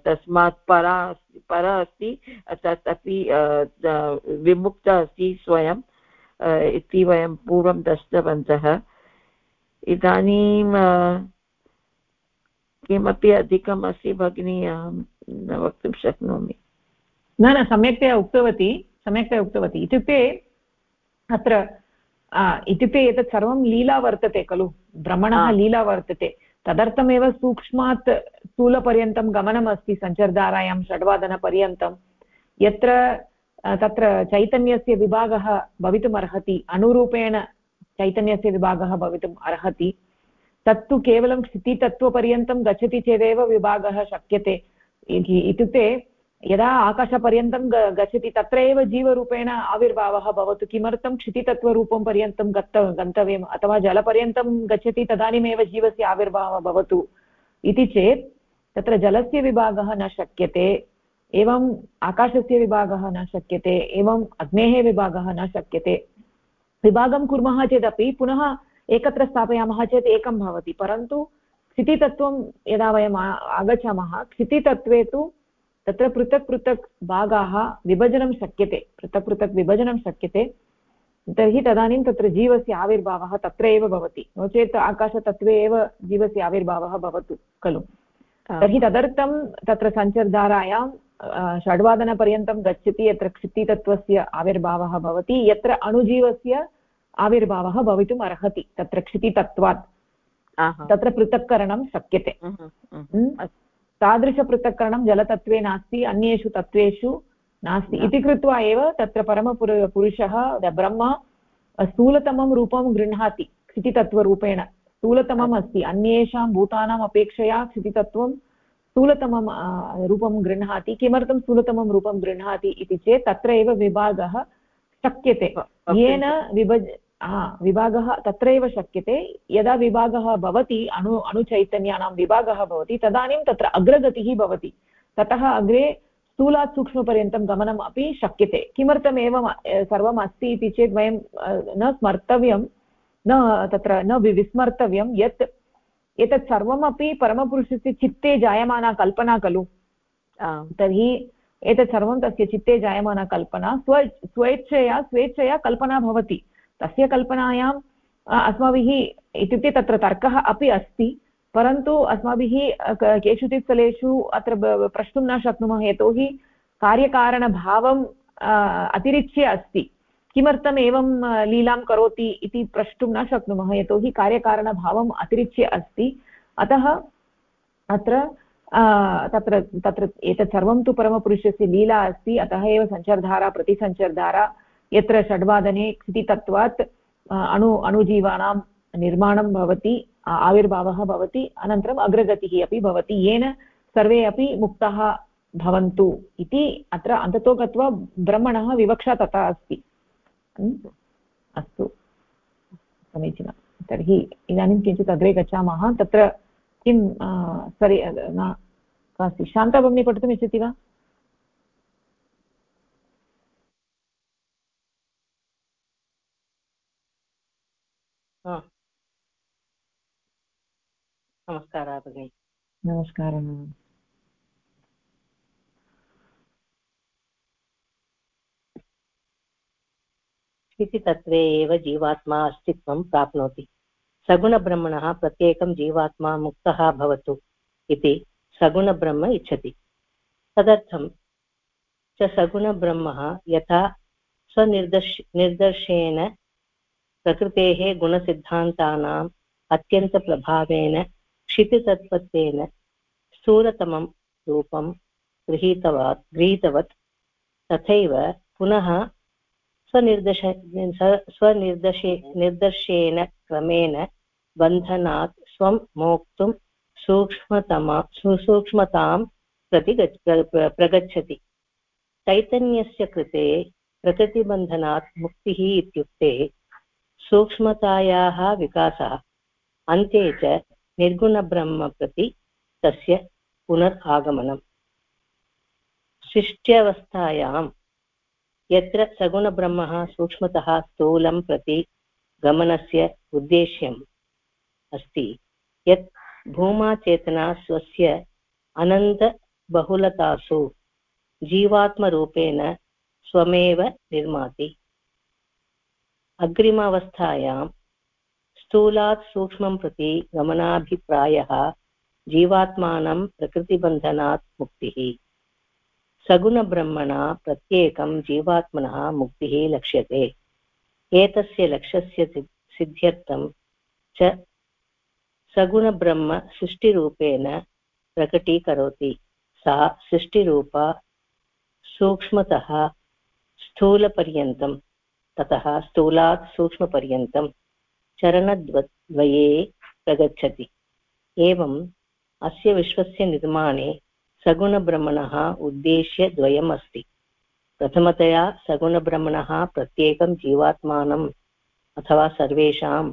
तस्मात् परा, पर अस्ति, तत् अपि विमुक्त अस्ति स्वयं इति वयं पूर्वं दृष्टवन्तः। इदानीं किमपि अधिकम् अस्ति भगिनी अहं न वक्तुं शक्नोमि। न न सम्यक्तया उक्तवती सम्यक्तया उक्तवती। इत्युक्ते अत्र इत्युक्ते एतत् सर्वं लीला वर्तते खलु? भ्रमणः लीला वर्तते। तदर्थमेव सूक्ष्मात् स्थूलपर्यन्तं गमनमस्ति सञ्चर्धारायां षड्वादनपर्यन्तं। यत्र तत्र चैतन्यस्य विभागः भवितुम् अर्हति। अनुरूपेण चैतन्यस्य विभागः भवितुम् अर्हति। तत्तु केवलं स्थितितत्त्वपर्यन्तं गच्छति चेदेव विभागः शक्यते। इत्युक्ते यदा आकाशपर्यन्तं गच्छति तत्र एव जीवरूपेण आविर्भावः भवतु। किमर्थं क्षितितत्त्वरूपं पर्यन्तं गत्त, गन्तव्यम् अथवा जलपर्यन्तं गच्छति तदानीमेव जीवस्य आविर्भावः भवतु। इति चेत् तत्र जलस्य विभागः न शक्यते। एवम् आकाशस्य विभागः न शक्यते एवम् अग्नेः विभागः न शक्यते। विभागं कुर्मः चेदपि पुनः एकत्र स्थापयामः चेत् एकं भवति परन्तु क्षितितत्त्वं यदा वयम् आगच्छामः क्षितितत्त्वे तु तत्र पृथक् पृथक् भागाः विभजनं शक्यते पृथक् पृथक् विभजनं शक्यते। तर्हि तदानीं तत्र जीवस्य आविर्भावः तत्र एव भवति नो चेत् आकाशतत्त्वे एव जीवस्य आविर्भावः भवतु खलु। तर्हि तदर्थं तत्र सञ्चर्धारायां षड्वादनपर्यन्तं गच्छति यत्र क्षितितत्त्वस्य आविर्भावः भवति यत्र अणुजीवस्य आविर्भावः भवितुम् अर्हति तत्र क्षितितत्त्वात्। तत्र पृथक्करणं शक्यते। तादृशपृथक्करणं जलतत्त्वे नास्ति अन्येषु तत्त्वेषु नास्ति। इति कृत्वा एव तत्र परमपुर पुरुषः ब्रह्म स्थूलतमं रूपं गृह्णाति क्षितितत्त्वरूपेण। स्थूलतमम् अस्ति। अन्येषां भूतानाम् अपेक्षया क्षितितत्त्वं स्थूलतमं रूपं गृह्णाति किमर्थं स्थूलतमं रूपं गृह्णाति इति चेत् तत्र एव विभागः शक्यते। येन विभज हा विभागः तत्रैव शक्यते। यदा विभागः भवति अणु अणुचैतन्यानां विभागः भवति तदानीं तत्र अग्रगतिः भवति। ततः अग्रे स्थूलात् सूक्ष्मपर्यन्तं गमनम् अपि शक्यते। किमर्थम् एवं सर्वम् अस्ति इति चेत् वयं न स्मर्तव्यं न तत्र न विस्मर्तव्यं यत् एतत् सर्वमपि परमपुरुषस्य चित्ते जायमाना कल्पना खलु। तर्हि एतत् सर्वं तस्य चित्ते जायमाना कल्पना, स्व, स्वेच्छया स्वेच्छया कल्पना भवति। तस्य कल्पनायाम् अस्माभिः इत्युक्ते तत्र तर्कः अपि अस्ति, परन्तु अस्माभिः केषुचित् स्थलेषु अत्र प्रष्टुं न शक्नुमः, यतोहि कार्यकारणभावम् अतिरिच्य अस्ति। किमर्थम् एवं लीलां करोति इति प्रष्टुं न शक्नुमः, यतोहि कार्यकारणभावम् अतिरिच्य अस्ति। अतः अत्र तत्र तत्र एतत् सर्वं तु परमपुरुषस्य लीला अस्ति, अतः एव सञ्चर्धारा प्रतिसञ्चर्धारा यत्र षड्वादने क्षितितत्वात् अणु, अणुजीवानां निर्माणं भवति आविर्भावः भवति, अनन्तरम् अग्रगतिः अपि भवति, येन सर्वे अपि मुक्ताः भवन्तु इति अत्र अन्ततो गत्वा ब्रह्मणः विवक्षा तथा अस्ति। अस्तु। समीचीनं। तर्हि इदानीं किञ्चित् अग्रे गच्छामः। तत्र किं सरि न अस्ति शान्ता भगिनी पठितुम् इच्छति वा? नमस्कारः भगिनि। नमस्कारः। स्थितितत्त्वे एव जीवात्मा अस्तित्वं प्राप्नोति। सगुणब्रह्मणः प्रत्येकं जीवात्मा मुक्तः भवतु इति सगुणब्रह्म इच्छति। तदर्थं च सगुणब्रह्म यथा स्वनिर्दर्श, निर्दर्शेन प्रकृतेः गुणसिद्धान्तानाम् अत्यन्तप्रभावेन क्षितितत्त्वेन स्थूलतमं रूपं गृहीतवात् गृहीतवत्, तथैव पुनः स्वनिर्दश स्वनिर्दशे निर्दर्शेन क्रमेण बन्धनात् स्वं मोक्तुं सूक्ष्मतमा सुसूक्ष्मतां प्रति प्रगच्छति। चैतन्यस्य कृते प्रकृतिबन्धनात् मुक्तिः इत्युक्ते सूक्ष्मतायाः विकासः। अन्ते च निर्गुणब्रह्म प्रति तस्य पुनरागमनम् शिष्ट्यवस्थायां यत्र सगुणब्रह्मः सूक्ष्मतः स्थूलं प्रति गमनस्य उद्देश्यम् अस्ति। यत् भूमाचेतना स्वस्य अनन्तबहुलतासु जीवात्मरूपेण स्वमेव निर्माति। अग्रिमावस्थायां स्थूलात् सूक्ष्मं प्रति गमनाभिप्रायः जीवात्मानं प्रकृतिबन्धनात् मुक्तिः। सगुणब्रह्मणा प्रत्येकं जीवात्मनः मुक्तिः लक्ष्यते। एतस्य लक्ष्यस्य सिद्ध्यर्थं च सगुणब्रह्म सृष्टिरूपेण प्रकटीकरोति। सा सृष्टिरूपा सूक्ष्मतः स्थूलपर्यन्तं, ततः स्थूलात् सूक्ष्मपर्यन्तं चरणद्वये प्रगच्छति। एवम् अस्य विश्वस्य निर्माणे सगुणब्रह्मणः उद्देश्यद्वयम् अस्ति प्रथमतया सगुणब्रह्मणः प्रत्येकं जीवात्मानम् अथवा सर्वेषां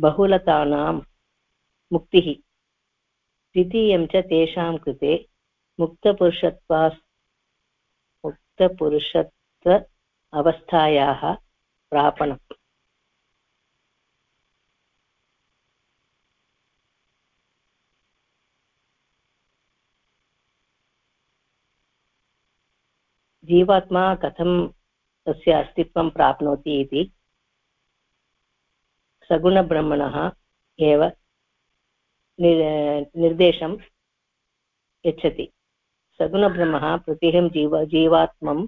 बहुलतानां मुक्तिः। द्वितीयं च तेषां कृते मुक्तपुरुषत्वा मुक्तपुरुषत्व अवस्थायाः प्रापणम्। जीवात्मा कथं तस्य अस्तित्वं प्राप्नोति इति सगुणब्रह्मणः एव निर्देशं यच्छति। सगुणब्रह्मः प्रतिहं जीव, जीवात्मं,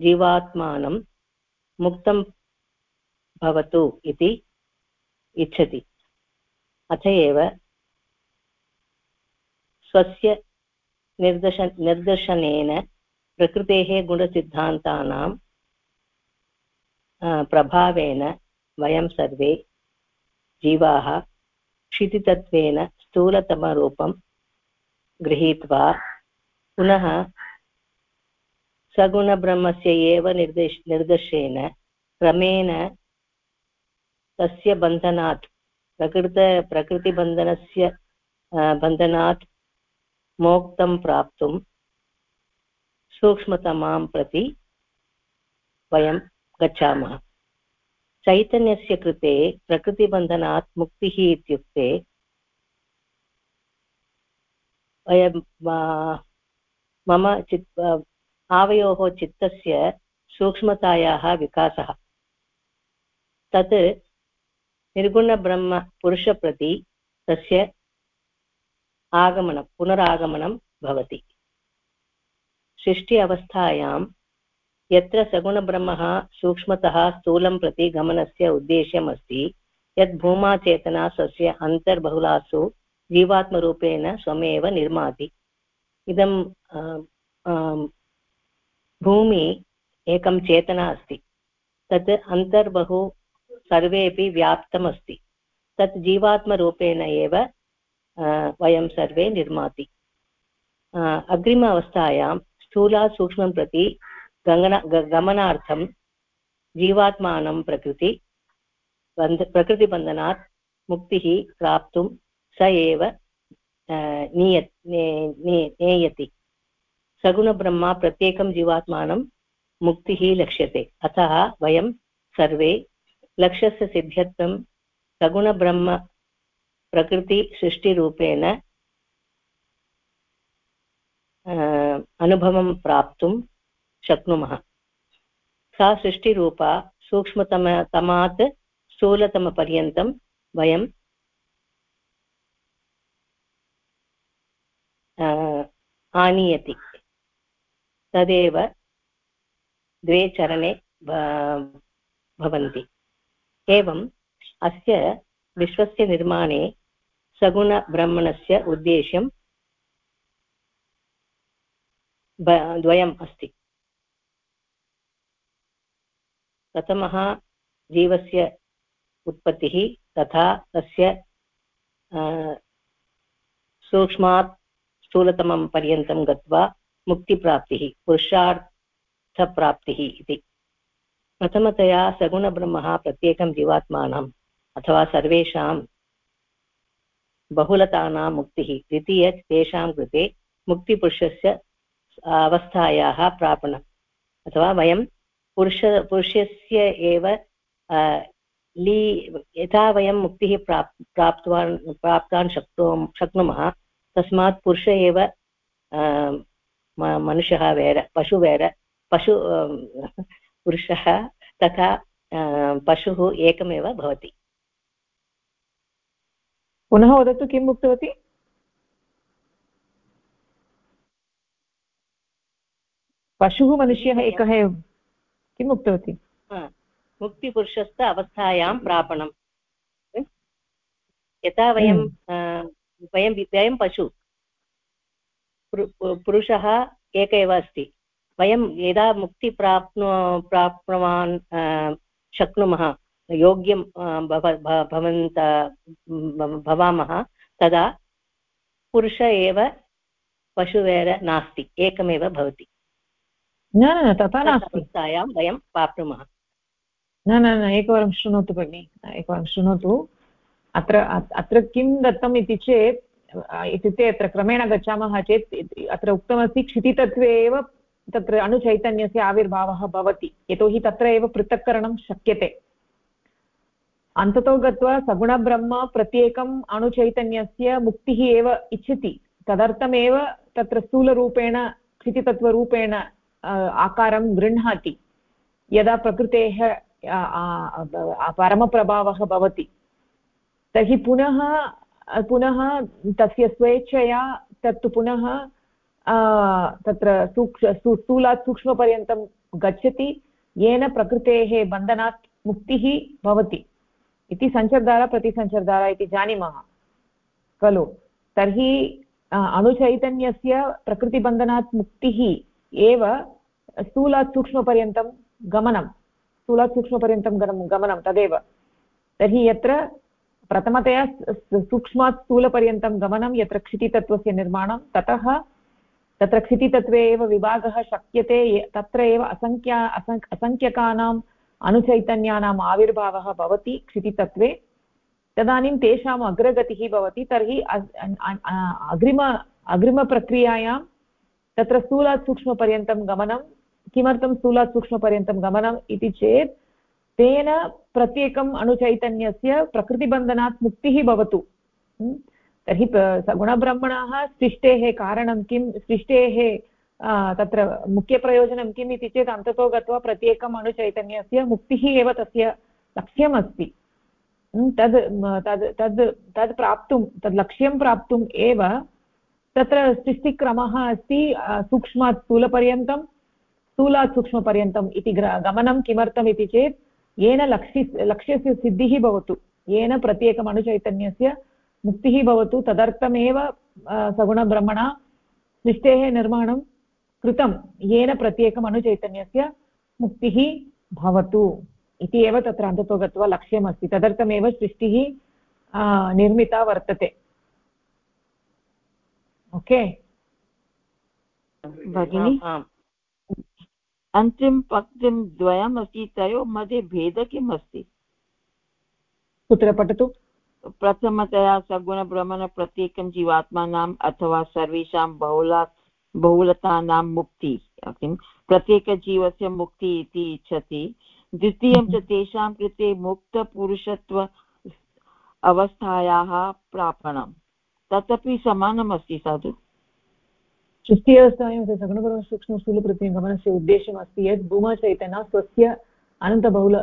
जीवात्मानं मुक्तं भवतु इति इच्छति। अथ एव स्वस्य निर्दश निर्दर्शनेन प्रकृतेः गुणसिद्धान्तानां प्रभावेन वयं सर्वे जीवाः क्षितितत्वेन स्थूलतमरूपं गृहीत्वा पुनः सगुणब्रह्मस्य एव निर्देश, निर्देशेन क्रमेण तस्य बन्धनात्, प्रकृत, प्रकृतिबन्धनस्य बन्धनात् मोक्तं प्राप्तुं सूक्ष्मतमां प्रति वयं गच्छामः। चैतन्यस्य कृते प्रकृतिबन्धनात् मुक्तिः इत्युक्ते वयं मम चित् आवयोः चित्तस्य सूक्ष्मतायाः विकासः। तत् निर्गुणब्रह्म पुरुषप्रति तस्य आगमनं, पुनरागमनं भवति। सृष्टि अवस्थायां यत्र सगुणब्रह्मः सूक्ष्मतः स्थूलं प्रति गमनस्य उद्देश्यम् अस्ति यत् भूमाचेतना स्वस्य अन्तर्बहुलासु जीवात्मरूपेण स्वमेव निर्माति। इदं भूमि एकं चेतना अस्ति। तत् अन्तर्बहु सर्वेपि व्याप्तमस्ति। तत् जीवात्मरूपेण एव वयं सर्वे निर्माति। अग्रिम अवस्थायां स्थूलात् सूक्ष्मं प्रति गमन गमनार्थं जीवात्मानं प्रकृति, बन्ध, प्रकृतिबन्धनात् मुक्तिः प्राप्तुं स एव नीय नेयति सगुणब्रह्मा प्रत्येकं जीवात्मानं मुक्तिः लक्ष्यते। अतः वयं सर्वे लक्ष्यस्य सिद्ध्यर्थं सगुणब्रह्म प्रकृतिसृष्टिरूपेण अनुभवं प्राप्तुं शक्नुमः। सा सृष्टिरूपा सूक्ष्मतमतमात् स्थूलतमपर्यन्तं वयं आनीयति। तदेव द्वे चरणे भवन्ति। एवम् अस्य विश्वस्य निर्माणे सगुणब्रह्मणस्य उद्देश्यं द्वयम् अस्ति। प्रथमः जीवस्य उत्पत्तिः तथा तस्य सूक्ष्मात् स्थूलतमं पर्यन्तं गत्वा मुक्तिप्राप्तिः, पुरुषार्थप्राप्तिः इति। प्रथमतया सगुणब्रह्मः प्रत्येकं जीवात्मानम् अथवा सर्वेषां बहुलतानां मुक्तिः द्वितीय तेषां कृते मुक्तिपुरुषस्य अवस्थायाः प्रापणम्। अथवा वयं पुरुष पुरुषस्य एव ली यथा वयं मुक्तिः प्राप् प्राप्तवान् प्राप्तान् शक्तुं शक्नुमः, तस्मात् पुरुष एव मनुष्यः वेर, पशु वेर, पशु पुरुषः तथा पशुः एकमेव भवति। पुनः वदतु किम् उक्तवती? पशुः मनुष्यः एकः एव। किम् उक्तवती? मुक्तिपुरुषस्थ अवस्थायां प्रापणम्। यथा वयं हम्म। वयं वयं पशु। पुरुषः एक एव अस्ति। वयं यदा मुक्ति प्राप्नु प्राप्नुवान् शक्नुमः योग्यं भवन्त भवामः तदा पुरुष एव पशुवेर नास्ति एकमेव भवति। न न तथा नास्ति। वयं प्राप्नुमः। न न न एकवारं शृणोतु भगिनि एकवारं शृणोतु। अत्र अत्र किं दत्तम् इति चेत् इत्युक्ते अत्र क्रमेण गच्छामः चेत् अत्र उक्तमस्ति क्षितितत्त्वे एव तत्र अणुचैतन्यस्य आविर्भावः भवति यतोहि तत्र एव पृथक्करणं शक्यते। अन्ततो गत्वा सगुणब्रह्म प्रत्येकम् अणुचैतन्यस्य मुक्तिः एव इच्छति। तदर्थमेव तत्र स्थूलरूपेण क्षितितत्त्वरूपेण आकारं गृह्णाति यदा प्रकृतेः परमप्रभावः भवति तर्हि पुनः पुनः तस्य स्वेच्छया तत्तु पुनः तत्र सूक्ष स्थूलात् सूक्ष्मपर्यन्तं गच्छति येन प्रकृतेः बन्धनात् मुक्तिः भवति इति सञ्चर्धारा प्रतिसञ्चर्धारा इति जानीमः खलु तर्हि अणुचैतन्यस्य प्रकृतिबन्धनात् मुक्तिः एव स्थूलात् सूक्ष्मपर्यन्तं गमनं स्थूलात् सूक्ष्मपर्यन्तं गमनं तदेव। तर्हि यत्र प्रथमतया सूक्ष्मात् स्थूलपर्यन्तं गमनं, यत्र क्षितितत्त्वस्य निर्माणं, ततः तत्र क्षितितत्त्वे एव विभागः शक्यते तत्र एव असङ्ख्या असङ् असङ्ख्यकानाम् अणुचैतन्यानाम् आविर्भावः भवति क्षितितत्त्वे। तदानीं तेषाम् अग्रगतिः भवति, तर्हि अग्रिम, अग्रिमप्रक्रियायां तत्र स्थूलात् सूक्ष्मपर्यन्तं गमनं, किमर्थं स्थूलात् सूक्ष्मपर्यन्तं गमनम् इति चेत्, तेन प्रत्येकम् अणुचैतन्यस्य प्रकृतिबन्धनात् मुक्तिः भवतु। तर्हि गुणब्रह्मणः सृष्टेः कारणं किं, सृष्टेः तत्र मुख्यप्रयोजनं किम् इति चेत् अन्ततो गत्वा प्रत्येकम् अणुचैतन्यस्य मुक्तिः एव तस्य लक्ष्यमस्ति। तद् तद् तद् तद् प्राप्तुं, तद् लक्ष्यं प्राप्तुम् एव तत्र सृष्टिक्रमः अस्ति सूक्ष्मात् स्थूलपर्यन्तं, स्थूलात् सूक्ष्मपर्यन्तम् इति गमनं किमर्थम् इति चेत्, येन लक्ष्य लक्ष्यस्य सिद्धिः भवतु, येन प्रत्येकम् अणुचैतन्यस्य मुक्तिः भवतु, तदर्थमेव सगुणब्रह्मणा सृष्टेः निर्माणं कृतं, येन प्रत्येकम् अणुचैतन्यस्य मुक्तिः भवतु इति एव तत्र अन्ततो गत्वा लक्ष्यमस्ति, तदर्थमेव सृष्टिः निर्मिता वर्तते। ओके। भगिनि? अन्तिम पङ्क्तिं द्वयम् अस्ति तयोः मध्ये भेदः किम् अस्ति कुत्र पठतु? प्रथमतया सगुणभ्रमणप्रत्येकं जीवात्मानाम् अथवा सर्वेषां बहुला बहुलतानां मुक्ति किं? प्रत्येकजीवस्य मुक्ति इति इच्छति। द्वितीयं च तेषां कृते मुक्तपुरुषत्व अवस्थायाः प्रापणं तदपि समानमस्ति साधु सृष्टिव्यवस्थायां सगुणपरमसूक्ष्मस्थूलप्रत्ययगमनस्य उद्देश्यम् अस्ति यत् भूमचैतन्य स्वस्य अनन्तबहुल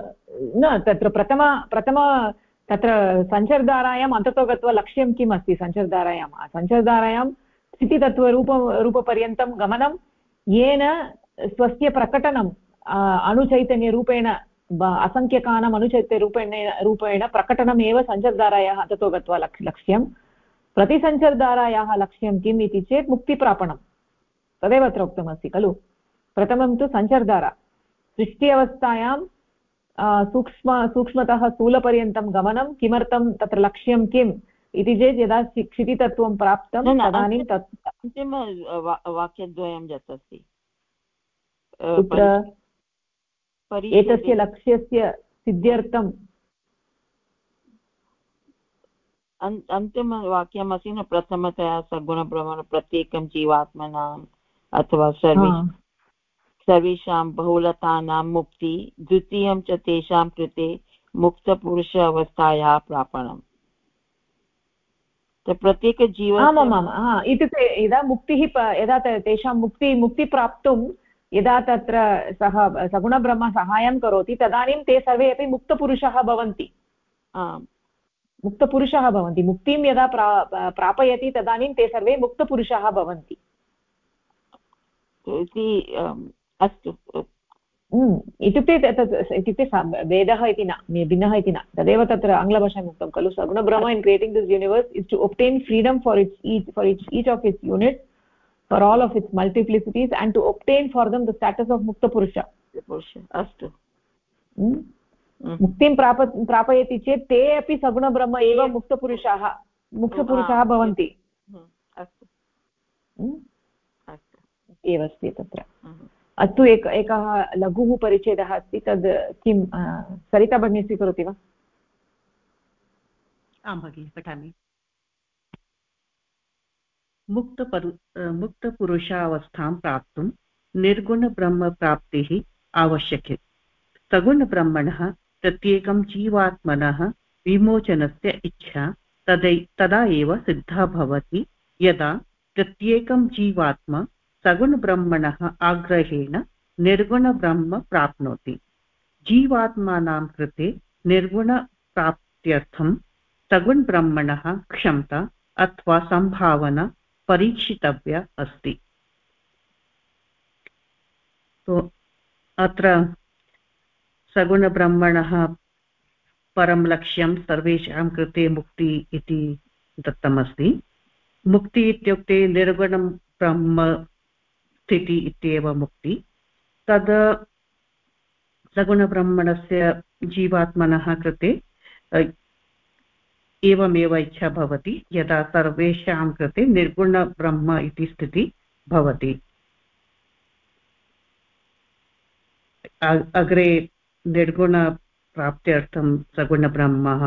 न तत्र प्रथम प्रथम तत्र सञ्चर्धारायाम् अन्ततो गत्वा लक्ष्यं किम् अस्ति सञ्चर्धारायां सञ्चर्धारायां स्थितितत्त्वरूप रूपपर्यन्तं गमनं येन स्वस्य प्रकटनम् अणुचैतन्यरूपेण असङ्ख्यकानाम् अणुचैत्यरूपेण रूपेण प्रकटनमेव सञ्चर्धारायाः अन्ततो गत्वा लक् लक्ष्यं प्रतिसञ्चर्धारायाः लक्ष्यं किम् इति चेत् मुक्तिप्रापणं तदेव अत्र उक्तमस्ति खलु? प्रथमं तु सञ्चर्धारा। सृष्टि अवस्थायां सूक्ष्म सूक्ष्मतः स्थूलपर्यन्तं गमनं किमर्थं तत्र लक्ष्यं किम् इति चेत् यदा क्षितितत्त्वं प्राप्तं तदानीं तत् अन्तिम वाक्यद्वयं यत् अस्ति एतस्य लक्ष्यस्य सिद्ध्यर्थम् अन्तिमवाक्यमस्ति न प्रथमतया सगुणभ्रमण प्रत्येकं जीवात्मनाम् अथवा सर्वे सर्वेषां बहुलतानां मुक्ति द्वितीयं च तेषां कृते मुक्तपुरुष अवस्थायाः प्रापणम्। प्रत्येकजीव आमामाम् इत्युक्ते यदा मुक्तिः यदा तेषां मुक्ति मुक्ति प्राप्तुं यदा तत्र सः सगुणब्रह्म सहायं करोति तदानीं ते सर्वे अपि मुक्तपुरुषाः भवन्ति। मुक्तपुरुषाः भवन्ति। मुक्तिं यदा प्रा प्रापयति तदानीं ते सर्वे मुक्तपुरुषाः भवन्ति। इति अस्तु। इत्युक्ते तत् इत्युक्ते भेदः इति न भिन्नः इति न। तदेव तत्र आङ्ग्लभाषायाम् उक्तं खलु सगुणब्रह्म in creating this universe is to freedom for its each for its each of its units for all of its multiplicities and to obtain for them the status of mukta purusha. अस्तु। मुक्तिं प्राप प्रापयति चेत् ते अपि सगुणब्रह्म एव मुक्तपुरुषाः मुक्तपुरुषाः भवन्ति। अस्तु। एव अस्ति। तत्र। अस्तु एक एकः लघुः परिच्छेदः अस्ति तद् किं सरिता भगिनी स्वीकरोति वा? आं भगिनि पठामि। मुक्तपरु मुक्तपुरुषावस्थां प्राप्तुं निर्गुणब्रह्मप्राप्तिः आवश्यकी। सगुणब्रह्मणः प्रत्येकं जीवात्मनः विमोचनस्य इच्छा तदै, तदा एव सिद्धा भवति, यदा प्रत्येकं जीवात्मा सगुणब्रह्मणः आग्रहेण निर्गुणब्रह्म प्राप्नोति। जीवात्मानां कृते निर्गुणप्राप्त्यर्थं सगुणब्रह्मणः क्षमता अथवा सम्भावना परीक्षितव्या अस्ति। तो अत्र सगुणब्रह्मणः परं लक्ष्यं सर्वेषां कृते मुक्ति इति दत्तमस्ति। मुक्ति इत्युक्ते निर्गुणं ब्रह्म स्थिति इत्येव मुक्ति। तद् सगुणब्रह्मणस्य जीवात्मनः कृते एवमेव इच्छा भवति, यदा सर्वेषां कृते निर्गुणब्रह्म इति स्थितिः भवति। अग्रे निर्गुणप्राप्त्यर्थं सगुणब्रह्मः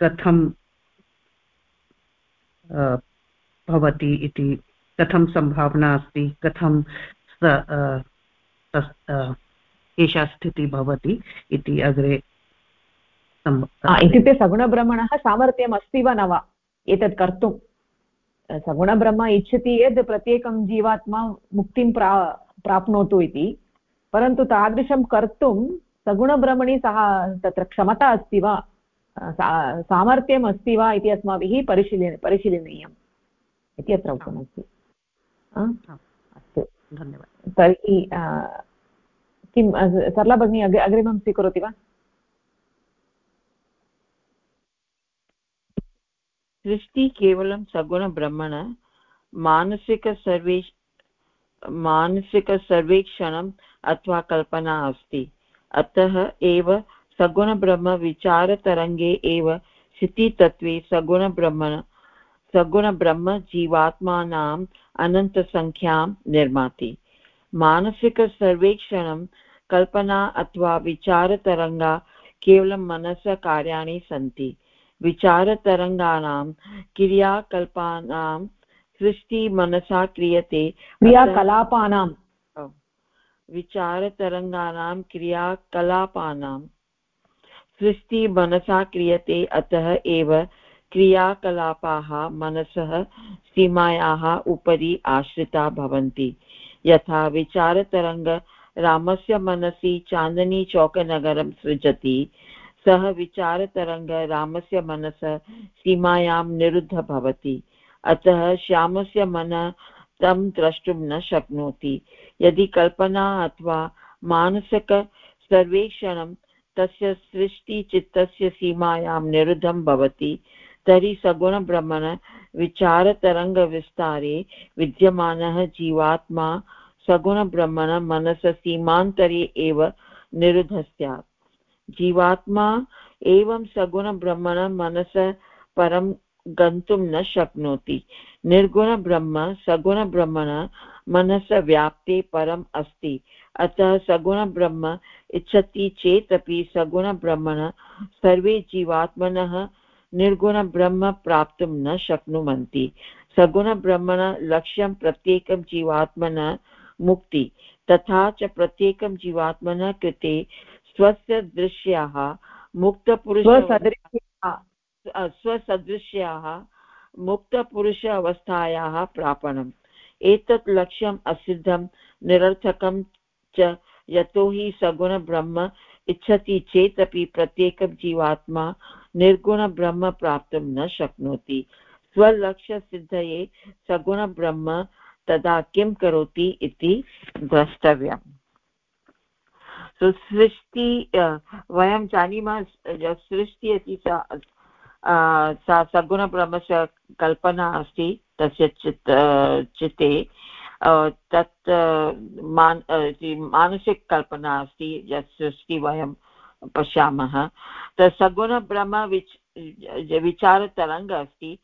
कथं भवति इति, कथं सम्भावना अस्ति, कथं एषा स्थितिः भवति इति अग्रे इत्युक्ते सगुणब्रह्मणः सामर्थ्यम् अस्ति वा न वा? एतत् कर्तुं। सगुणब्रह्म इच्छति यद् प्रत्येकं जीवात्मा मुक्तिं प्रा, प्राप्नोतु इति, परन्तु तादृशं कर्तुं सगुणब्रह्मणि सः तत्र क्षमता अस्ति वा? सामर्थ्यम् अस्ति वा इति अस्माभिः परिशील परिशीलनीयम् इति अत्र उक्तमस्ति। अस्तु धन्यवादः। तर्हि किं सरला भगिनी अग्रे अग्रिमं स्वीकरोति वा? सृष्टि केवलं सगुणब्रह्मण मानसिकसर्वे मानसिकसर्वेक्षणम् अथवा कल्पना अस्ति। अतः एव सगुणब्रह्मविचारतरङ्गे एव स्थितितत्त्वे सगुणब्रह्मण सगुणब्रह्म जीवात्मानाम् अनन्तसङ्ख्यां निर्माति। मानसिकसर्वेक्षणं कल्पना अथवा विचारतरङ्गा केवलं मनसः कार्याणि सन्ति। विचारतरङ्गाणां क्रियाकल्पानां सृष्टि मनसा क्रियते क्रियाकलापानां विचारतरङ्गाणां क्रियाकलापानां। सृष्टि मनसा क्रियते, अतः एव क्रियाकलापाः मनसः सीमायाः उपरि आश्रिता भवन्ति। यथा विचारतरङ्ग रामस्य मनसि चान्दनीचौकनगरं सृजति, सः विचारतरङ्ग रामस्य मनसः सीमायां निरुद्ध भवति। अतः श्यामस्य मनः तं द्रष्टुं न शक्नोति। यदि कल्पना अथवा मानसिकसर्वेक्षणं तस्य सृष्टिचित्तस्य सीमायां निरुद्धं भवति, तर्हि सगुणब्रह्मण विचारतरङ्गविस्तारे विद्यमानः जीवात्मा सगुणब्रह्मण मनसः सीमान्तरे एव निरुद्धः स्यात्। जीवात्मा एवं सगुणब्रह्मण मनसः परं गन्तुं न शक्नोति। निर्गुणब्रह्म सगुणब्रह्मण मनसः व्याप्ते परम् अस्ति। अतः सगुणब्रह्म इच्छति चेदपि सगुणब्रह्मण सर्वे जीवात्मनः निर्गुणब्रह्म प्राप्तुं न शक्नुवन्ति। सगुणब्रह्मण लक्ष्यं प्रत्येकं जीवात्मन मुक्ति। तथा च प्रत्येकं जीवात्मनः कृते स्वस्य दृश्याः, मुक्तपुरुष स्वसदृश्याः मुक्तपुरुष अवस्थायाः प्रापणम्। एतत् लक्ष्यम् असिद्धं निरर्थकं च यतोहि सगुणब्रह्म इच्छति चेदपि प्रत्येकं जीवात्मा निर्गुणब्रह्म प्राप्तुं न शक्नोति। स्वलक्ष्यसिद्धये सगुणब्रह्म तदा किं करोति इति द्रष्टव्यम्। सृष्टि वयं जानीमः सृष्टि इति सा, सगुणब्रह्मस्य कल्पना अस्ति, तस्य चित् चित्ते। तत् मान मानसिककल्पना अस्ति यत् सृष्टि वयं पश्यामः। सगुणब्रह्म विच् विचारतरङ्ग अस्ति।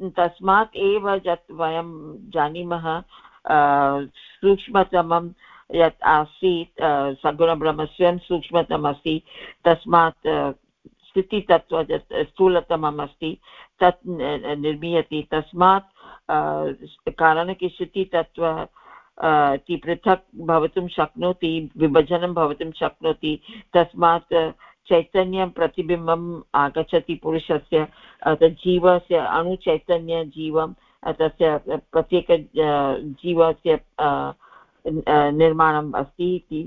तस्मात् एव यत् वयं जानीमः सूक्ष्मतमं यत् आसीत् सगुणब्रह्म स्वयं सूक्ष्मतमम् अस्ति तस्मात् स्थितितत्त्व स्थूलतमम् अस्ति, तत् निर्मीयति तस्मात् कारणं स्थितितत्त्व इति पृथक् भवितुं शक्नोति, विभजनं भवितुं शक्नोति, तस्मात् चैतन्यं प्रतिबिम्बम् आगच्छति पुरुषस्य जीवस्य अणुचैतन्यजीवं तस्य प्रत्येक जीवस्य निर्माणम् अस्ति इति।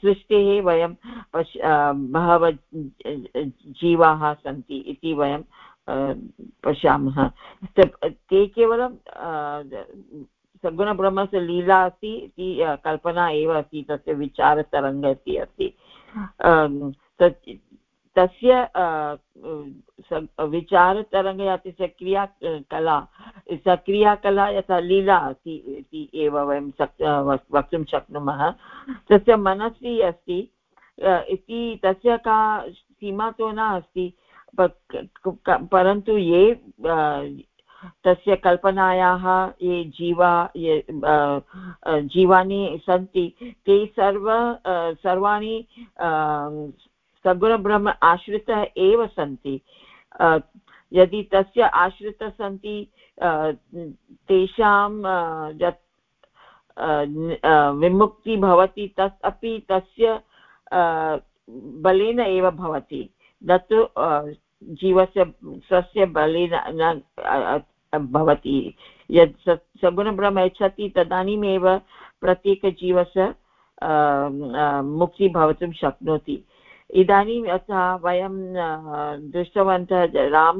सृष्टेः वयं पश् बहवः जीवाः सन्ति इति वयं पश्यामः। ते केवलं सगुणब्रह्मस्य लीला अस्ति इति कल्पना एव अस्ति तस्य विचारतरङ्ग इति अस्ति। तस्य विचारतरङ्ग तस्य क्रिया कला। सा क्रियाकला यथा लीला अस्ति इति एव वयं वक्तुं शक्नुमः। तस्य मनसि अस्ति इति तस्य का सीमा तु न अस्ति परन्तु ये तस्य कल्पनायाः, ये जीवा, ये जीवानि सन्ति, ते सर्व सर्वाणि सगुणब्रह्म आश्रितः एव सन्ति। यदि तस्य आश्रितः सन्ति तेषां यत् विमुक्ति भवति तत् अपि तस्य बलेन एव भवति। न तु जीवस्य, स्वस्य बलेन न भवति। यत् सगुणब्रह्म यच्छति, तदानीमेव प्रत्येकजीवस्य मुक्तिः भवितुं शक्नोति। इदानीं यथा वयं दृष्टवन्तः राम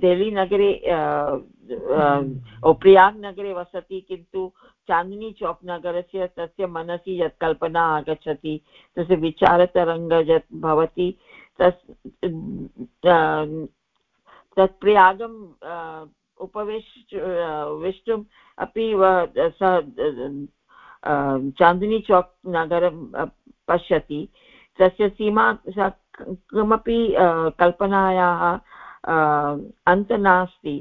देहलीनगरे प्रयाग् नगरे वसति, किन्तु चान्दनी चौक् नगरस्य तस्य मनसि यत् कल्पना आगच्छति, तस्य विचारतरङ्ग यत् भवति, तस् तत् प्रयागं उपवेश वेष्टुम् अपि सः चान्दनी चौक् नगरं पश्यति। तस्य सीमा किमपि कल्पनायाः अन्त नास्ति।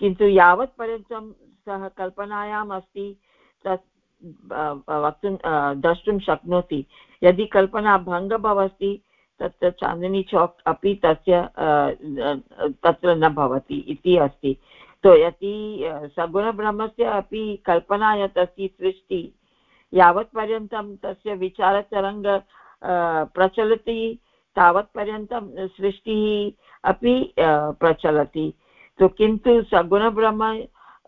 किन्तु यावत्पर्यन्तं सः कल्पनायाम् अस्ति, तत् वक्तुं द्रष्टुं शक्नोति। यदि कल्पना भङ्ग भवति तत् चान्दनी चौक् अपि तस्य तत्र न भवति इति अस्ति। तो यदि सगुणब्रह्मस्य अपि कल्पना यत् अस्ति, सृष्टि यावत्पर्यन्तं तस्य विचारतरङ्ग प्रचलति, तावत्पर्यन्तं सृष्टिः अपि प्रचलति। तो किन्तु सगुणब्रह्म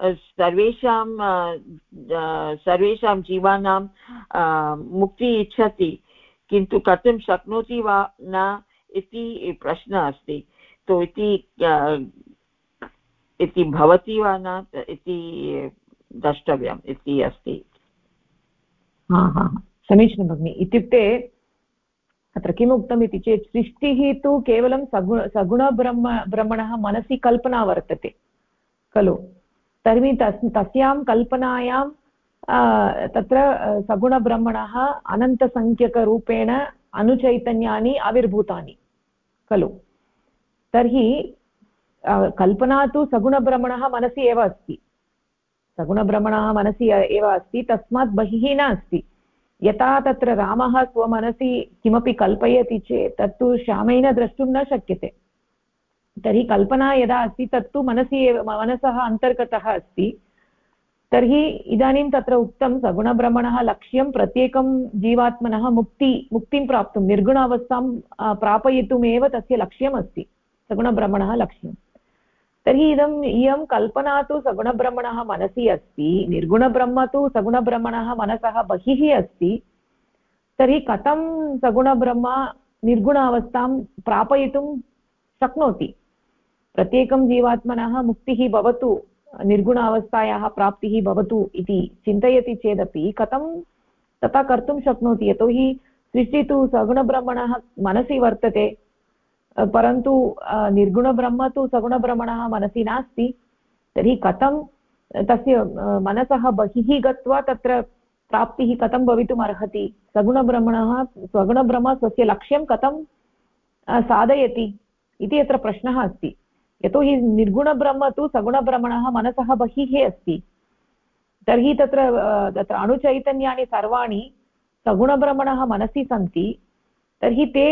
सर्वेषां सर्वेषां जीवानां मुक्ति इच्छति। किन्तु कर्तुं शक्नोति वा न, इति प्रश्नः अस्ति। तो इति इति भवति वा न, इति द्रष्टव्यम् इति अस्ति। समीचीनं भगिनि। इत्युक्ते अत्र किम् उक्तम् इति चेत्, सृष्टिः तु केवलं सगुण सगुणब्रह्म ब्रह्मणः मनसि कल्पना वर्तते, खलु? तर्हि तस्, तस्यां कल्पनायां तत्र सगुणब्रह्मणः अनन्तसङ्ख्यकरूपेण अनुचैतन्यानि आविर्भूतानि, खलु? तर्हि कल्पना तु सगुणभ्रमणः मनसि एव अस्ति सगुणभ्रमणः मनसि एव अस्ति, तस्मात् बहिः न अस्ति। यथा तत्र रामः स्वमनसि किमपि कल्पयति चेत् तत्तु श्यामेन द्रष्टुं न शक्यते। तर्हि कल्पना यदा अस्ति, तत्तु मनसि एव, मनसः अन्तर्गतः अस्ति। तर्हि इदानीं तत्र उक्तं सगुणभ्रमणः लक्ष्यं प्रत्येकं जीवात्मनः मुक्ति, मुक्तिं प्राप्तुं, निर्गुणावस्थां प्रापयितुमेव तस्य लक्ष्यमस्ति। सगुणभ्रमणः लक्ष्यम्। तर्हि इदम्, इयं कल्पना तु सगुणब्रह्मणः मनसि अस्ति, निर्गुणब्रह्म तु सगुणब्रह्मणः मनसः बहिः अस्ति। तर्हि कथं सगुणब्रह्म निर्गुणावस्थां प्रापयितुं शक्नोति? प्रत्येकं जीवात्मनः मुक्तिः भवतु, निर्गुणावस्थायाः प्राप्तिः भवतु इति चिन्तयति चेदपि कथं तथा कर्तुं शक्नोति? यतोहि सृष्टिः तु सगुणब्रह्मणः मनसि वर्तते। परन्तु निर्गुणब्रह्म तु सगुणब्रह्मणः मनसि नास्ति, तर्हि कथं, तस्य मनसः बहिः गत्वा तत्र प्राप्तिः कथं भवितुम् अर्हति? सगुणब्रह्मणः, सगुणब्रह्म स्वस्य लक्ष्यं कथं साधयति इति अत्र प्रश्नः अस्ति। यतोहि निर्गुणब्रह्म तु सगुणब्रह्मणः मनसः बहिः अस्ति। तर्हि तत्र तत्र अणुचैतन्यानि सर्वाणि सगुणब्रह्मणः मनसि सन्ति तर्हि ते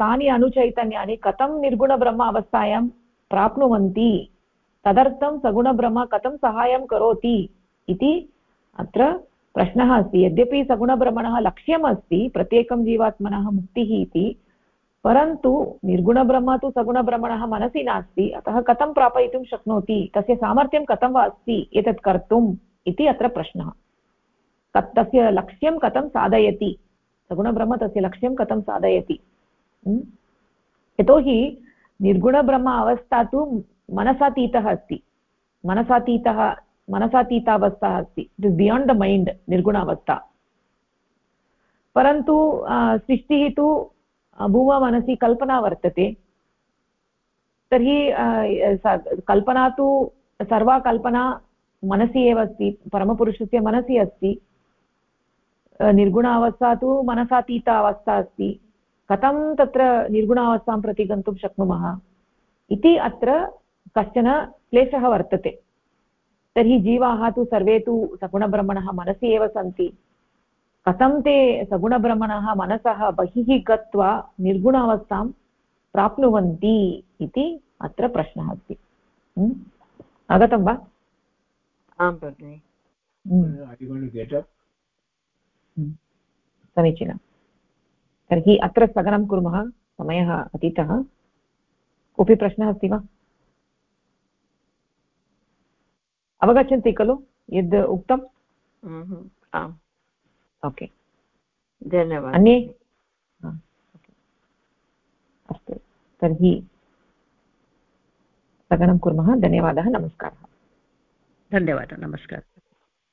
तानि अणुचैतन्यानि कथं निर्गुणब्रह्म अवस्थायां प्राप्नुवन्ति? तदर्थं सगुणब्रह्म कथं सहायं करोति इति अत्र प्रश्नः अस्ति। यद्यपि सगुणब्रह्मणः लक्ष्यम् अस्ति प्रत्येकं जीवात्मनः मुक्तिः इति, परन्तु निर्गुणब्रह्म तु सगुणब्रह्मणः मनसि नास्ति, अतः कथं प्रापयितुं शक्नोति? तस्य सामर्थ्यं कथं वा अस्ति? एतत् कर्तुम् इति अत्र प्रश्नः। तस्य लक्ष्यं कथं साधयति? सगुणब्रह्म तस्य लक्ष्यं कथं साधयति? यतोहि निर्गुणब्रह्म अवस्था तु मनसातीतः अस्ति। मनसातीतः, मनसातीतावस्था अस्ति। It is beyond the mind निर्गुणावस्था। परन्तु सृष्टिः तु भूमा, मनसि, कल्पना वर्तते। तर्हि कल्पना तु सर्वा कल्पना मनसि एव अस्ति। परमपुरुषस्य मनसि अस्ति। निर्गुणावस्था तु मनसातीता अवस्था अस्ति। कथं तत्र निर्गुणावस्थां प्रति गन्तुं शक्नुमः? इति अत्र कश्चन क्लेशः वर्तते। तर्हि जीवाः तु सर्वे तु सगुणब्रह्मणः मनसि एव सन्ति। कथं ते सगुणब्रह्मणः मनसः बहिः गत्वा निर्गुणावस्थां प्राप्नुवन्ति इति अत्र प्रश्नः अस्ति। आगतं वा? आं भगिनि। समीचीनं। तर्हि अत्र स्थगनं कुर्मः समयः अतीतः। कोऽपि प्रश्नः अस्ति वा? अवगच्छन्ति खलु? यद् उक्तम् आम्। ओके। धन्यवादः। अन्ये? अस्तु। तर्हि स्थगनं कुर्मः। धन्यवादः नमस्कारः। धन्यवादः नमस्कारः।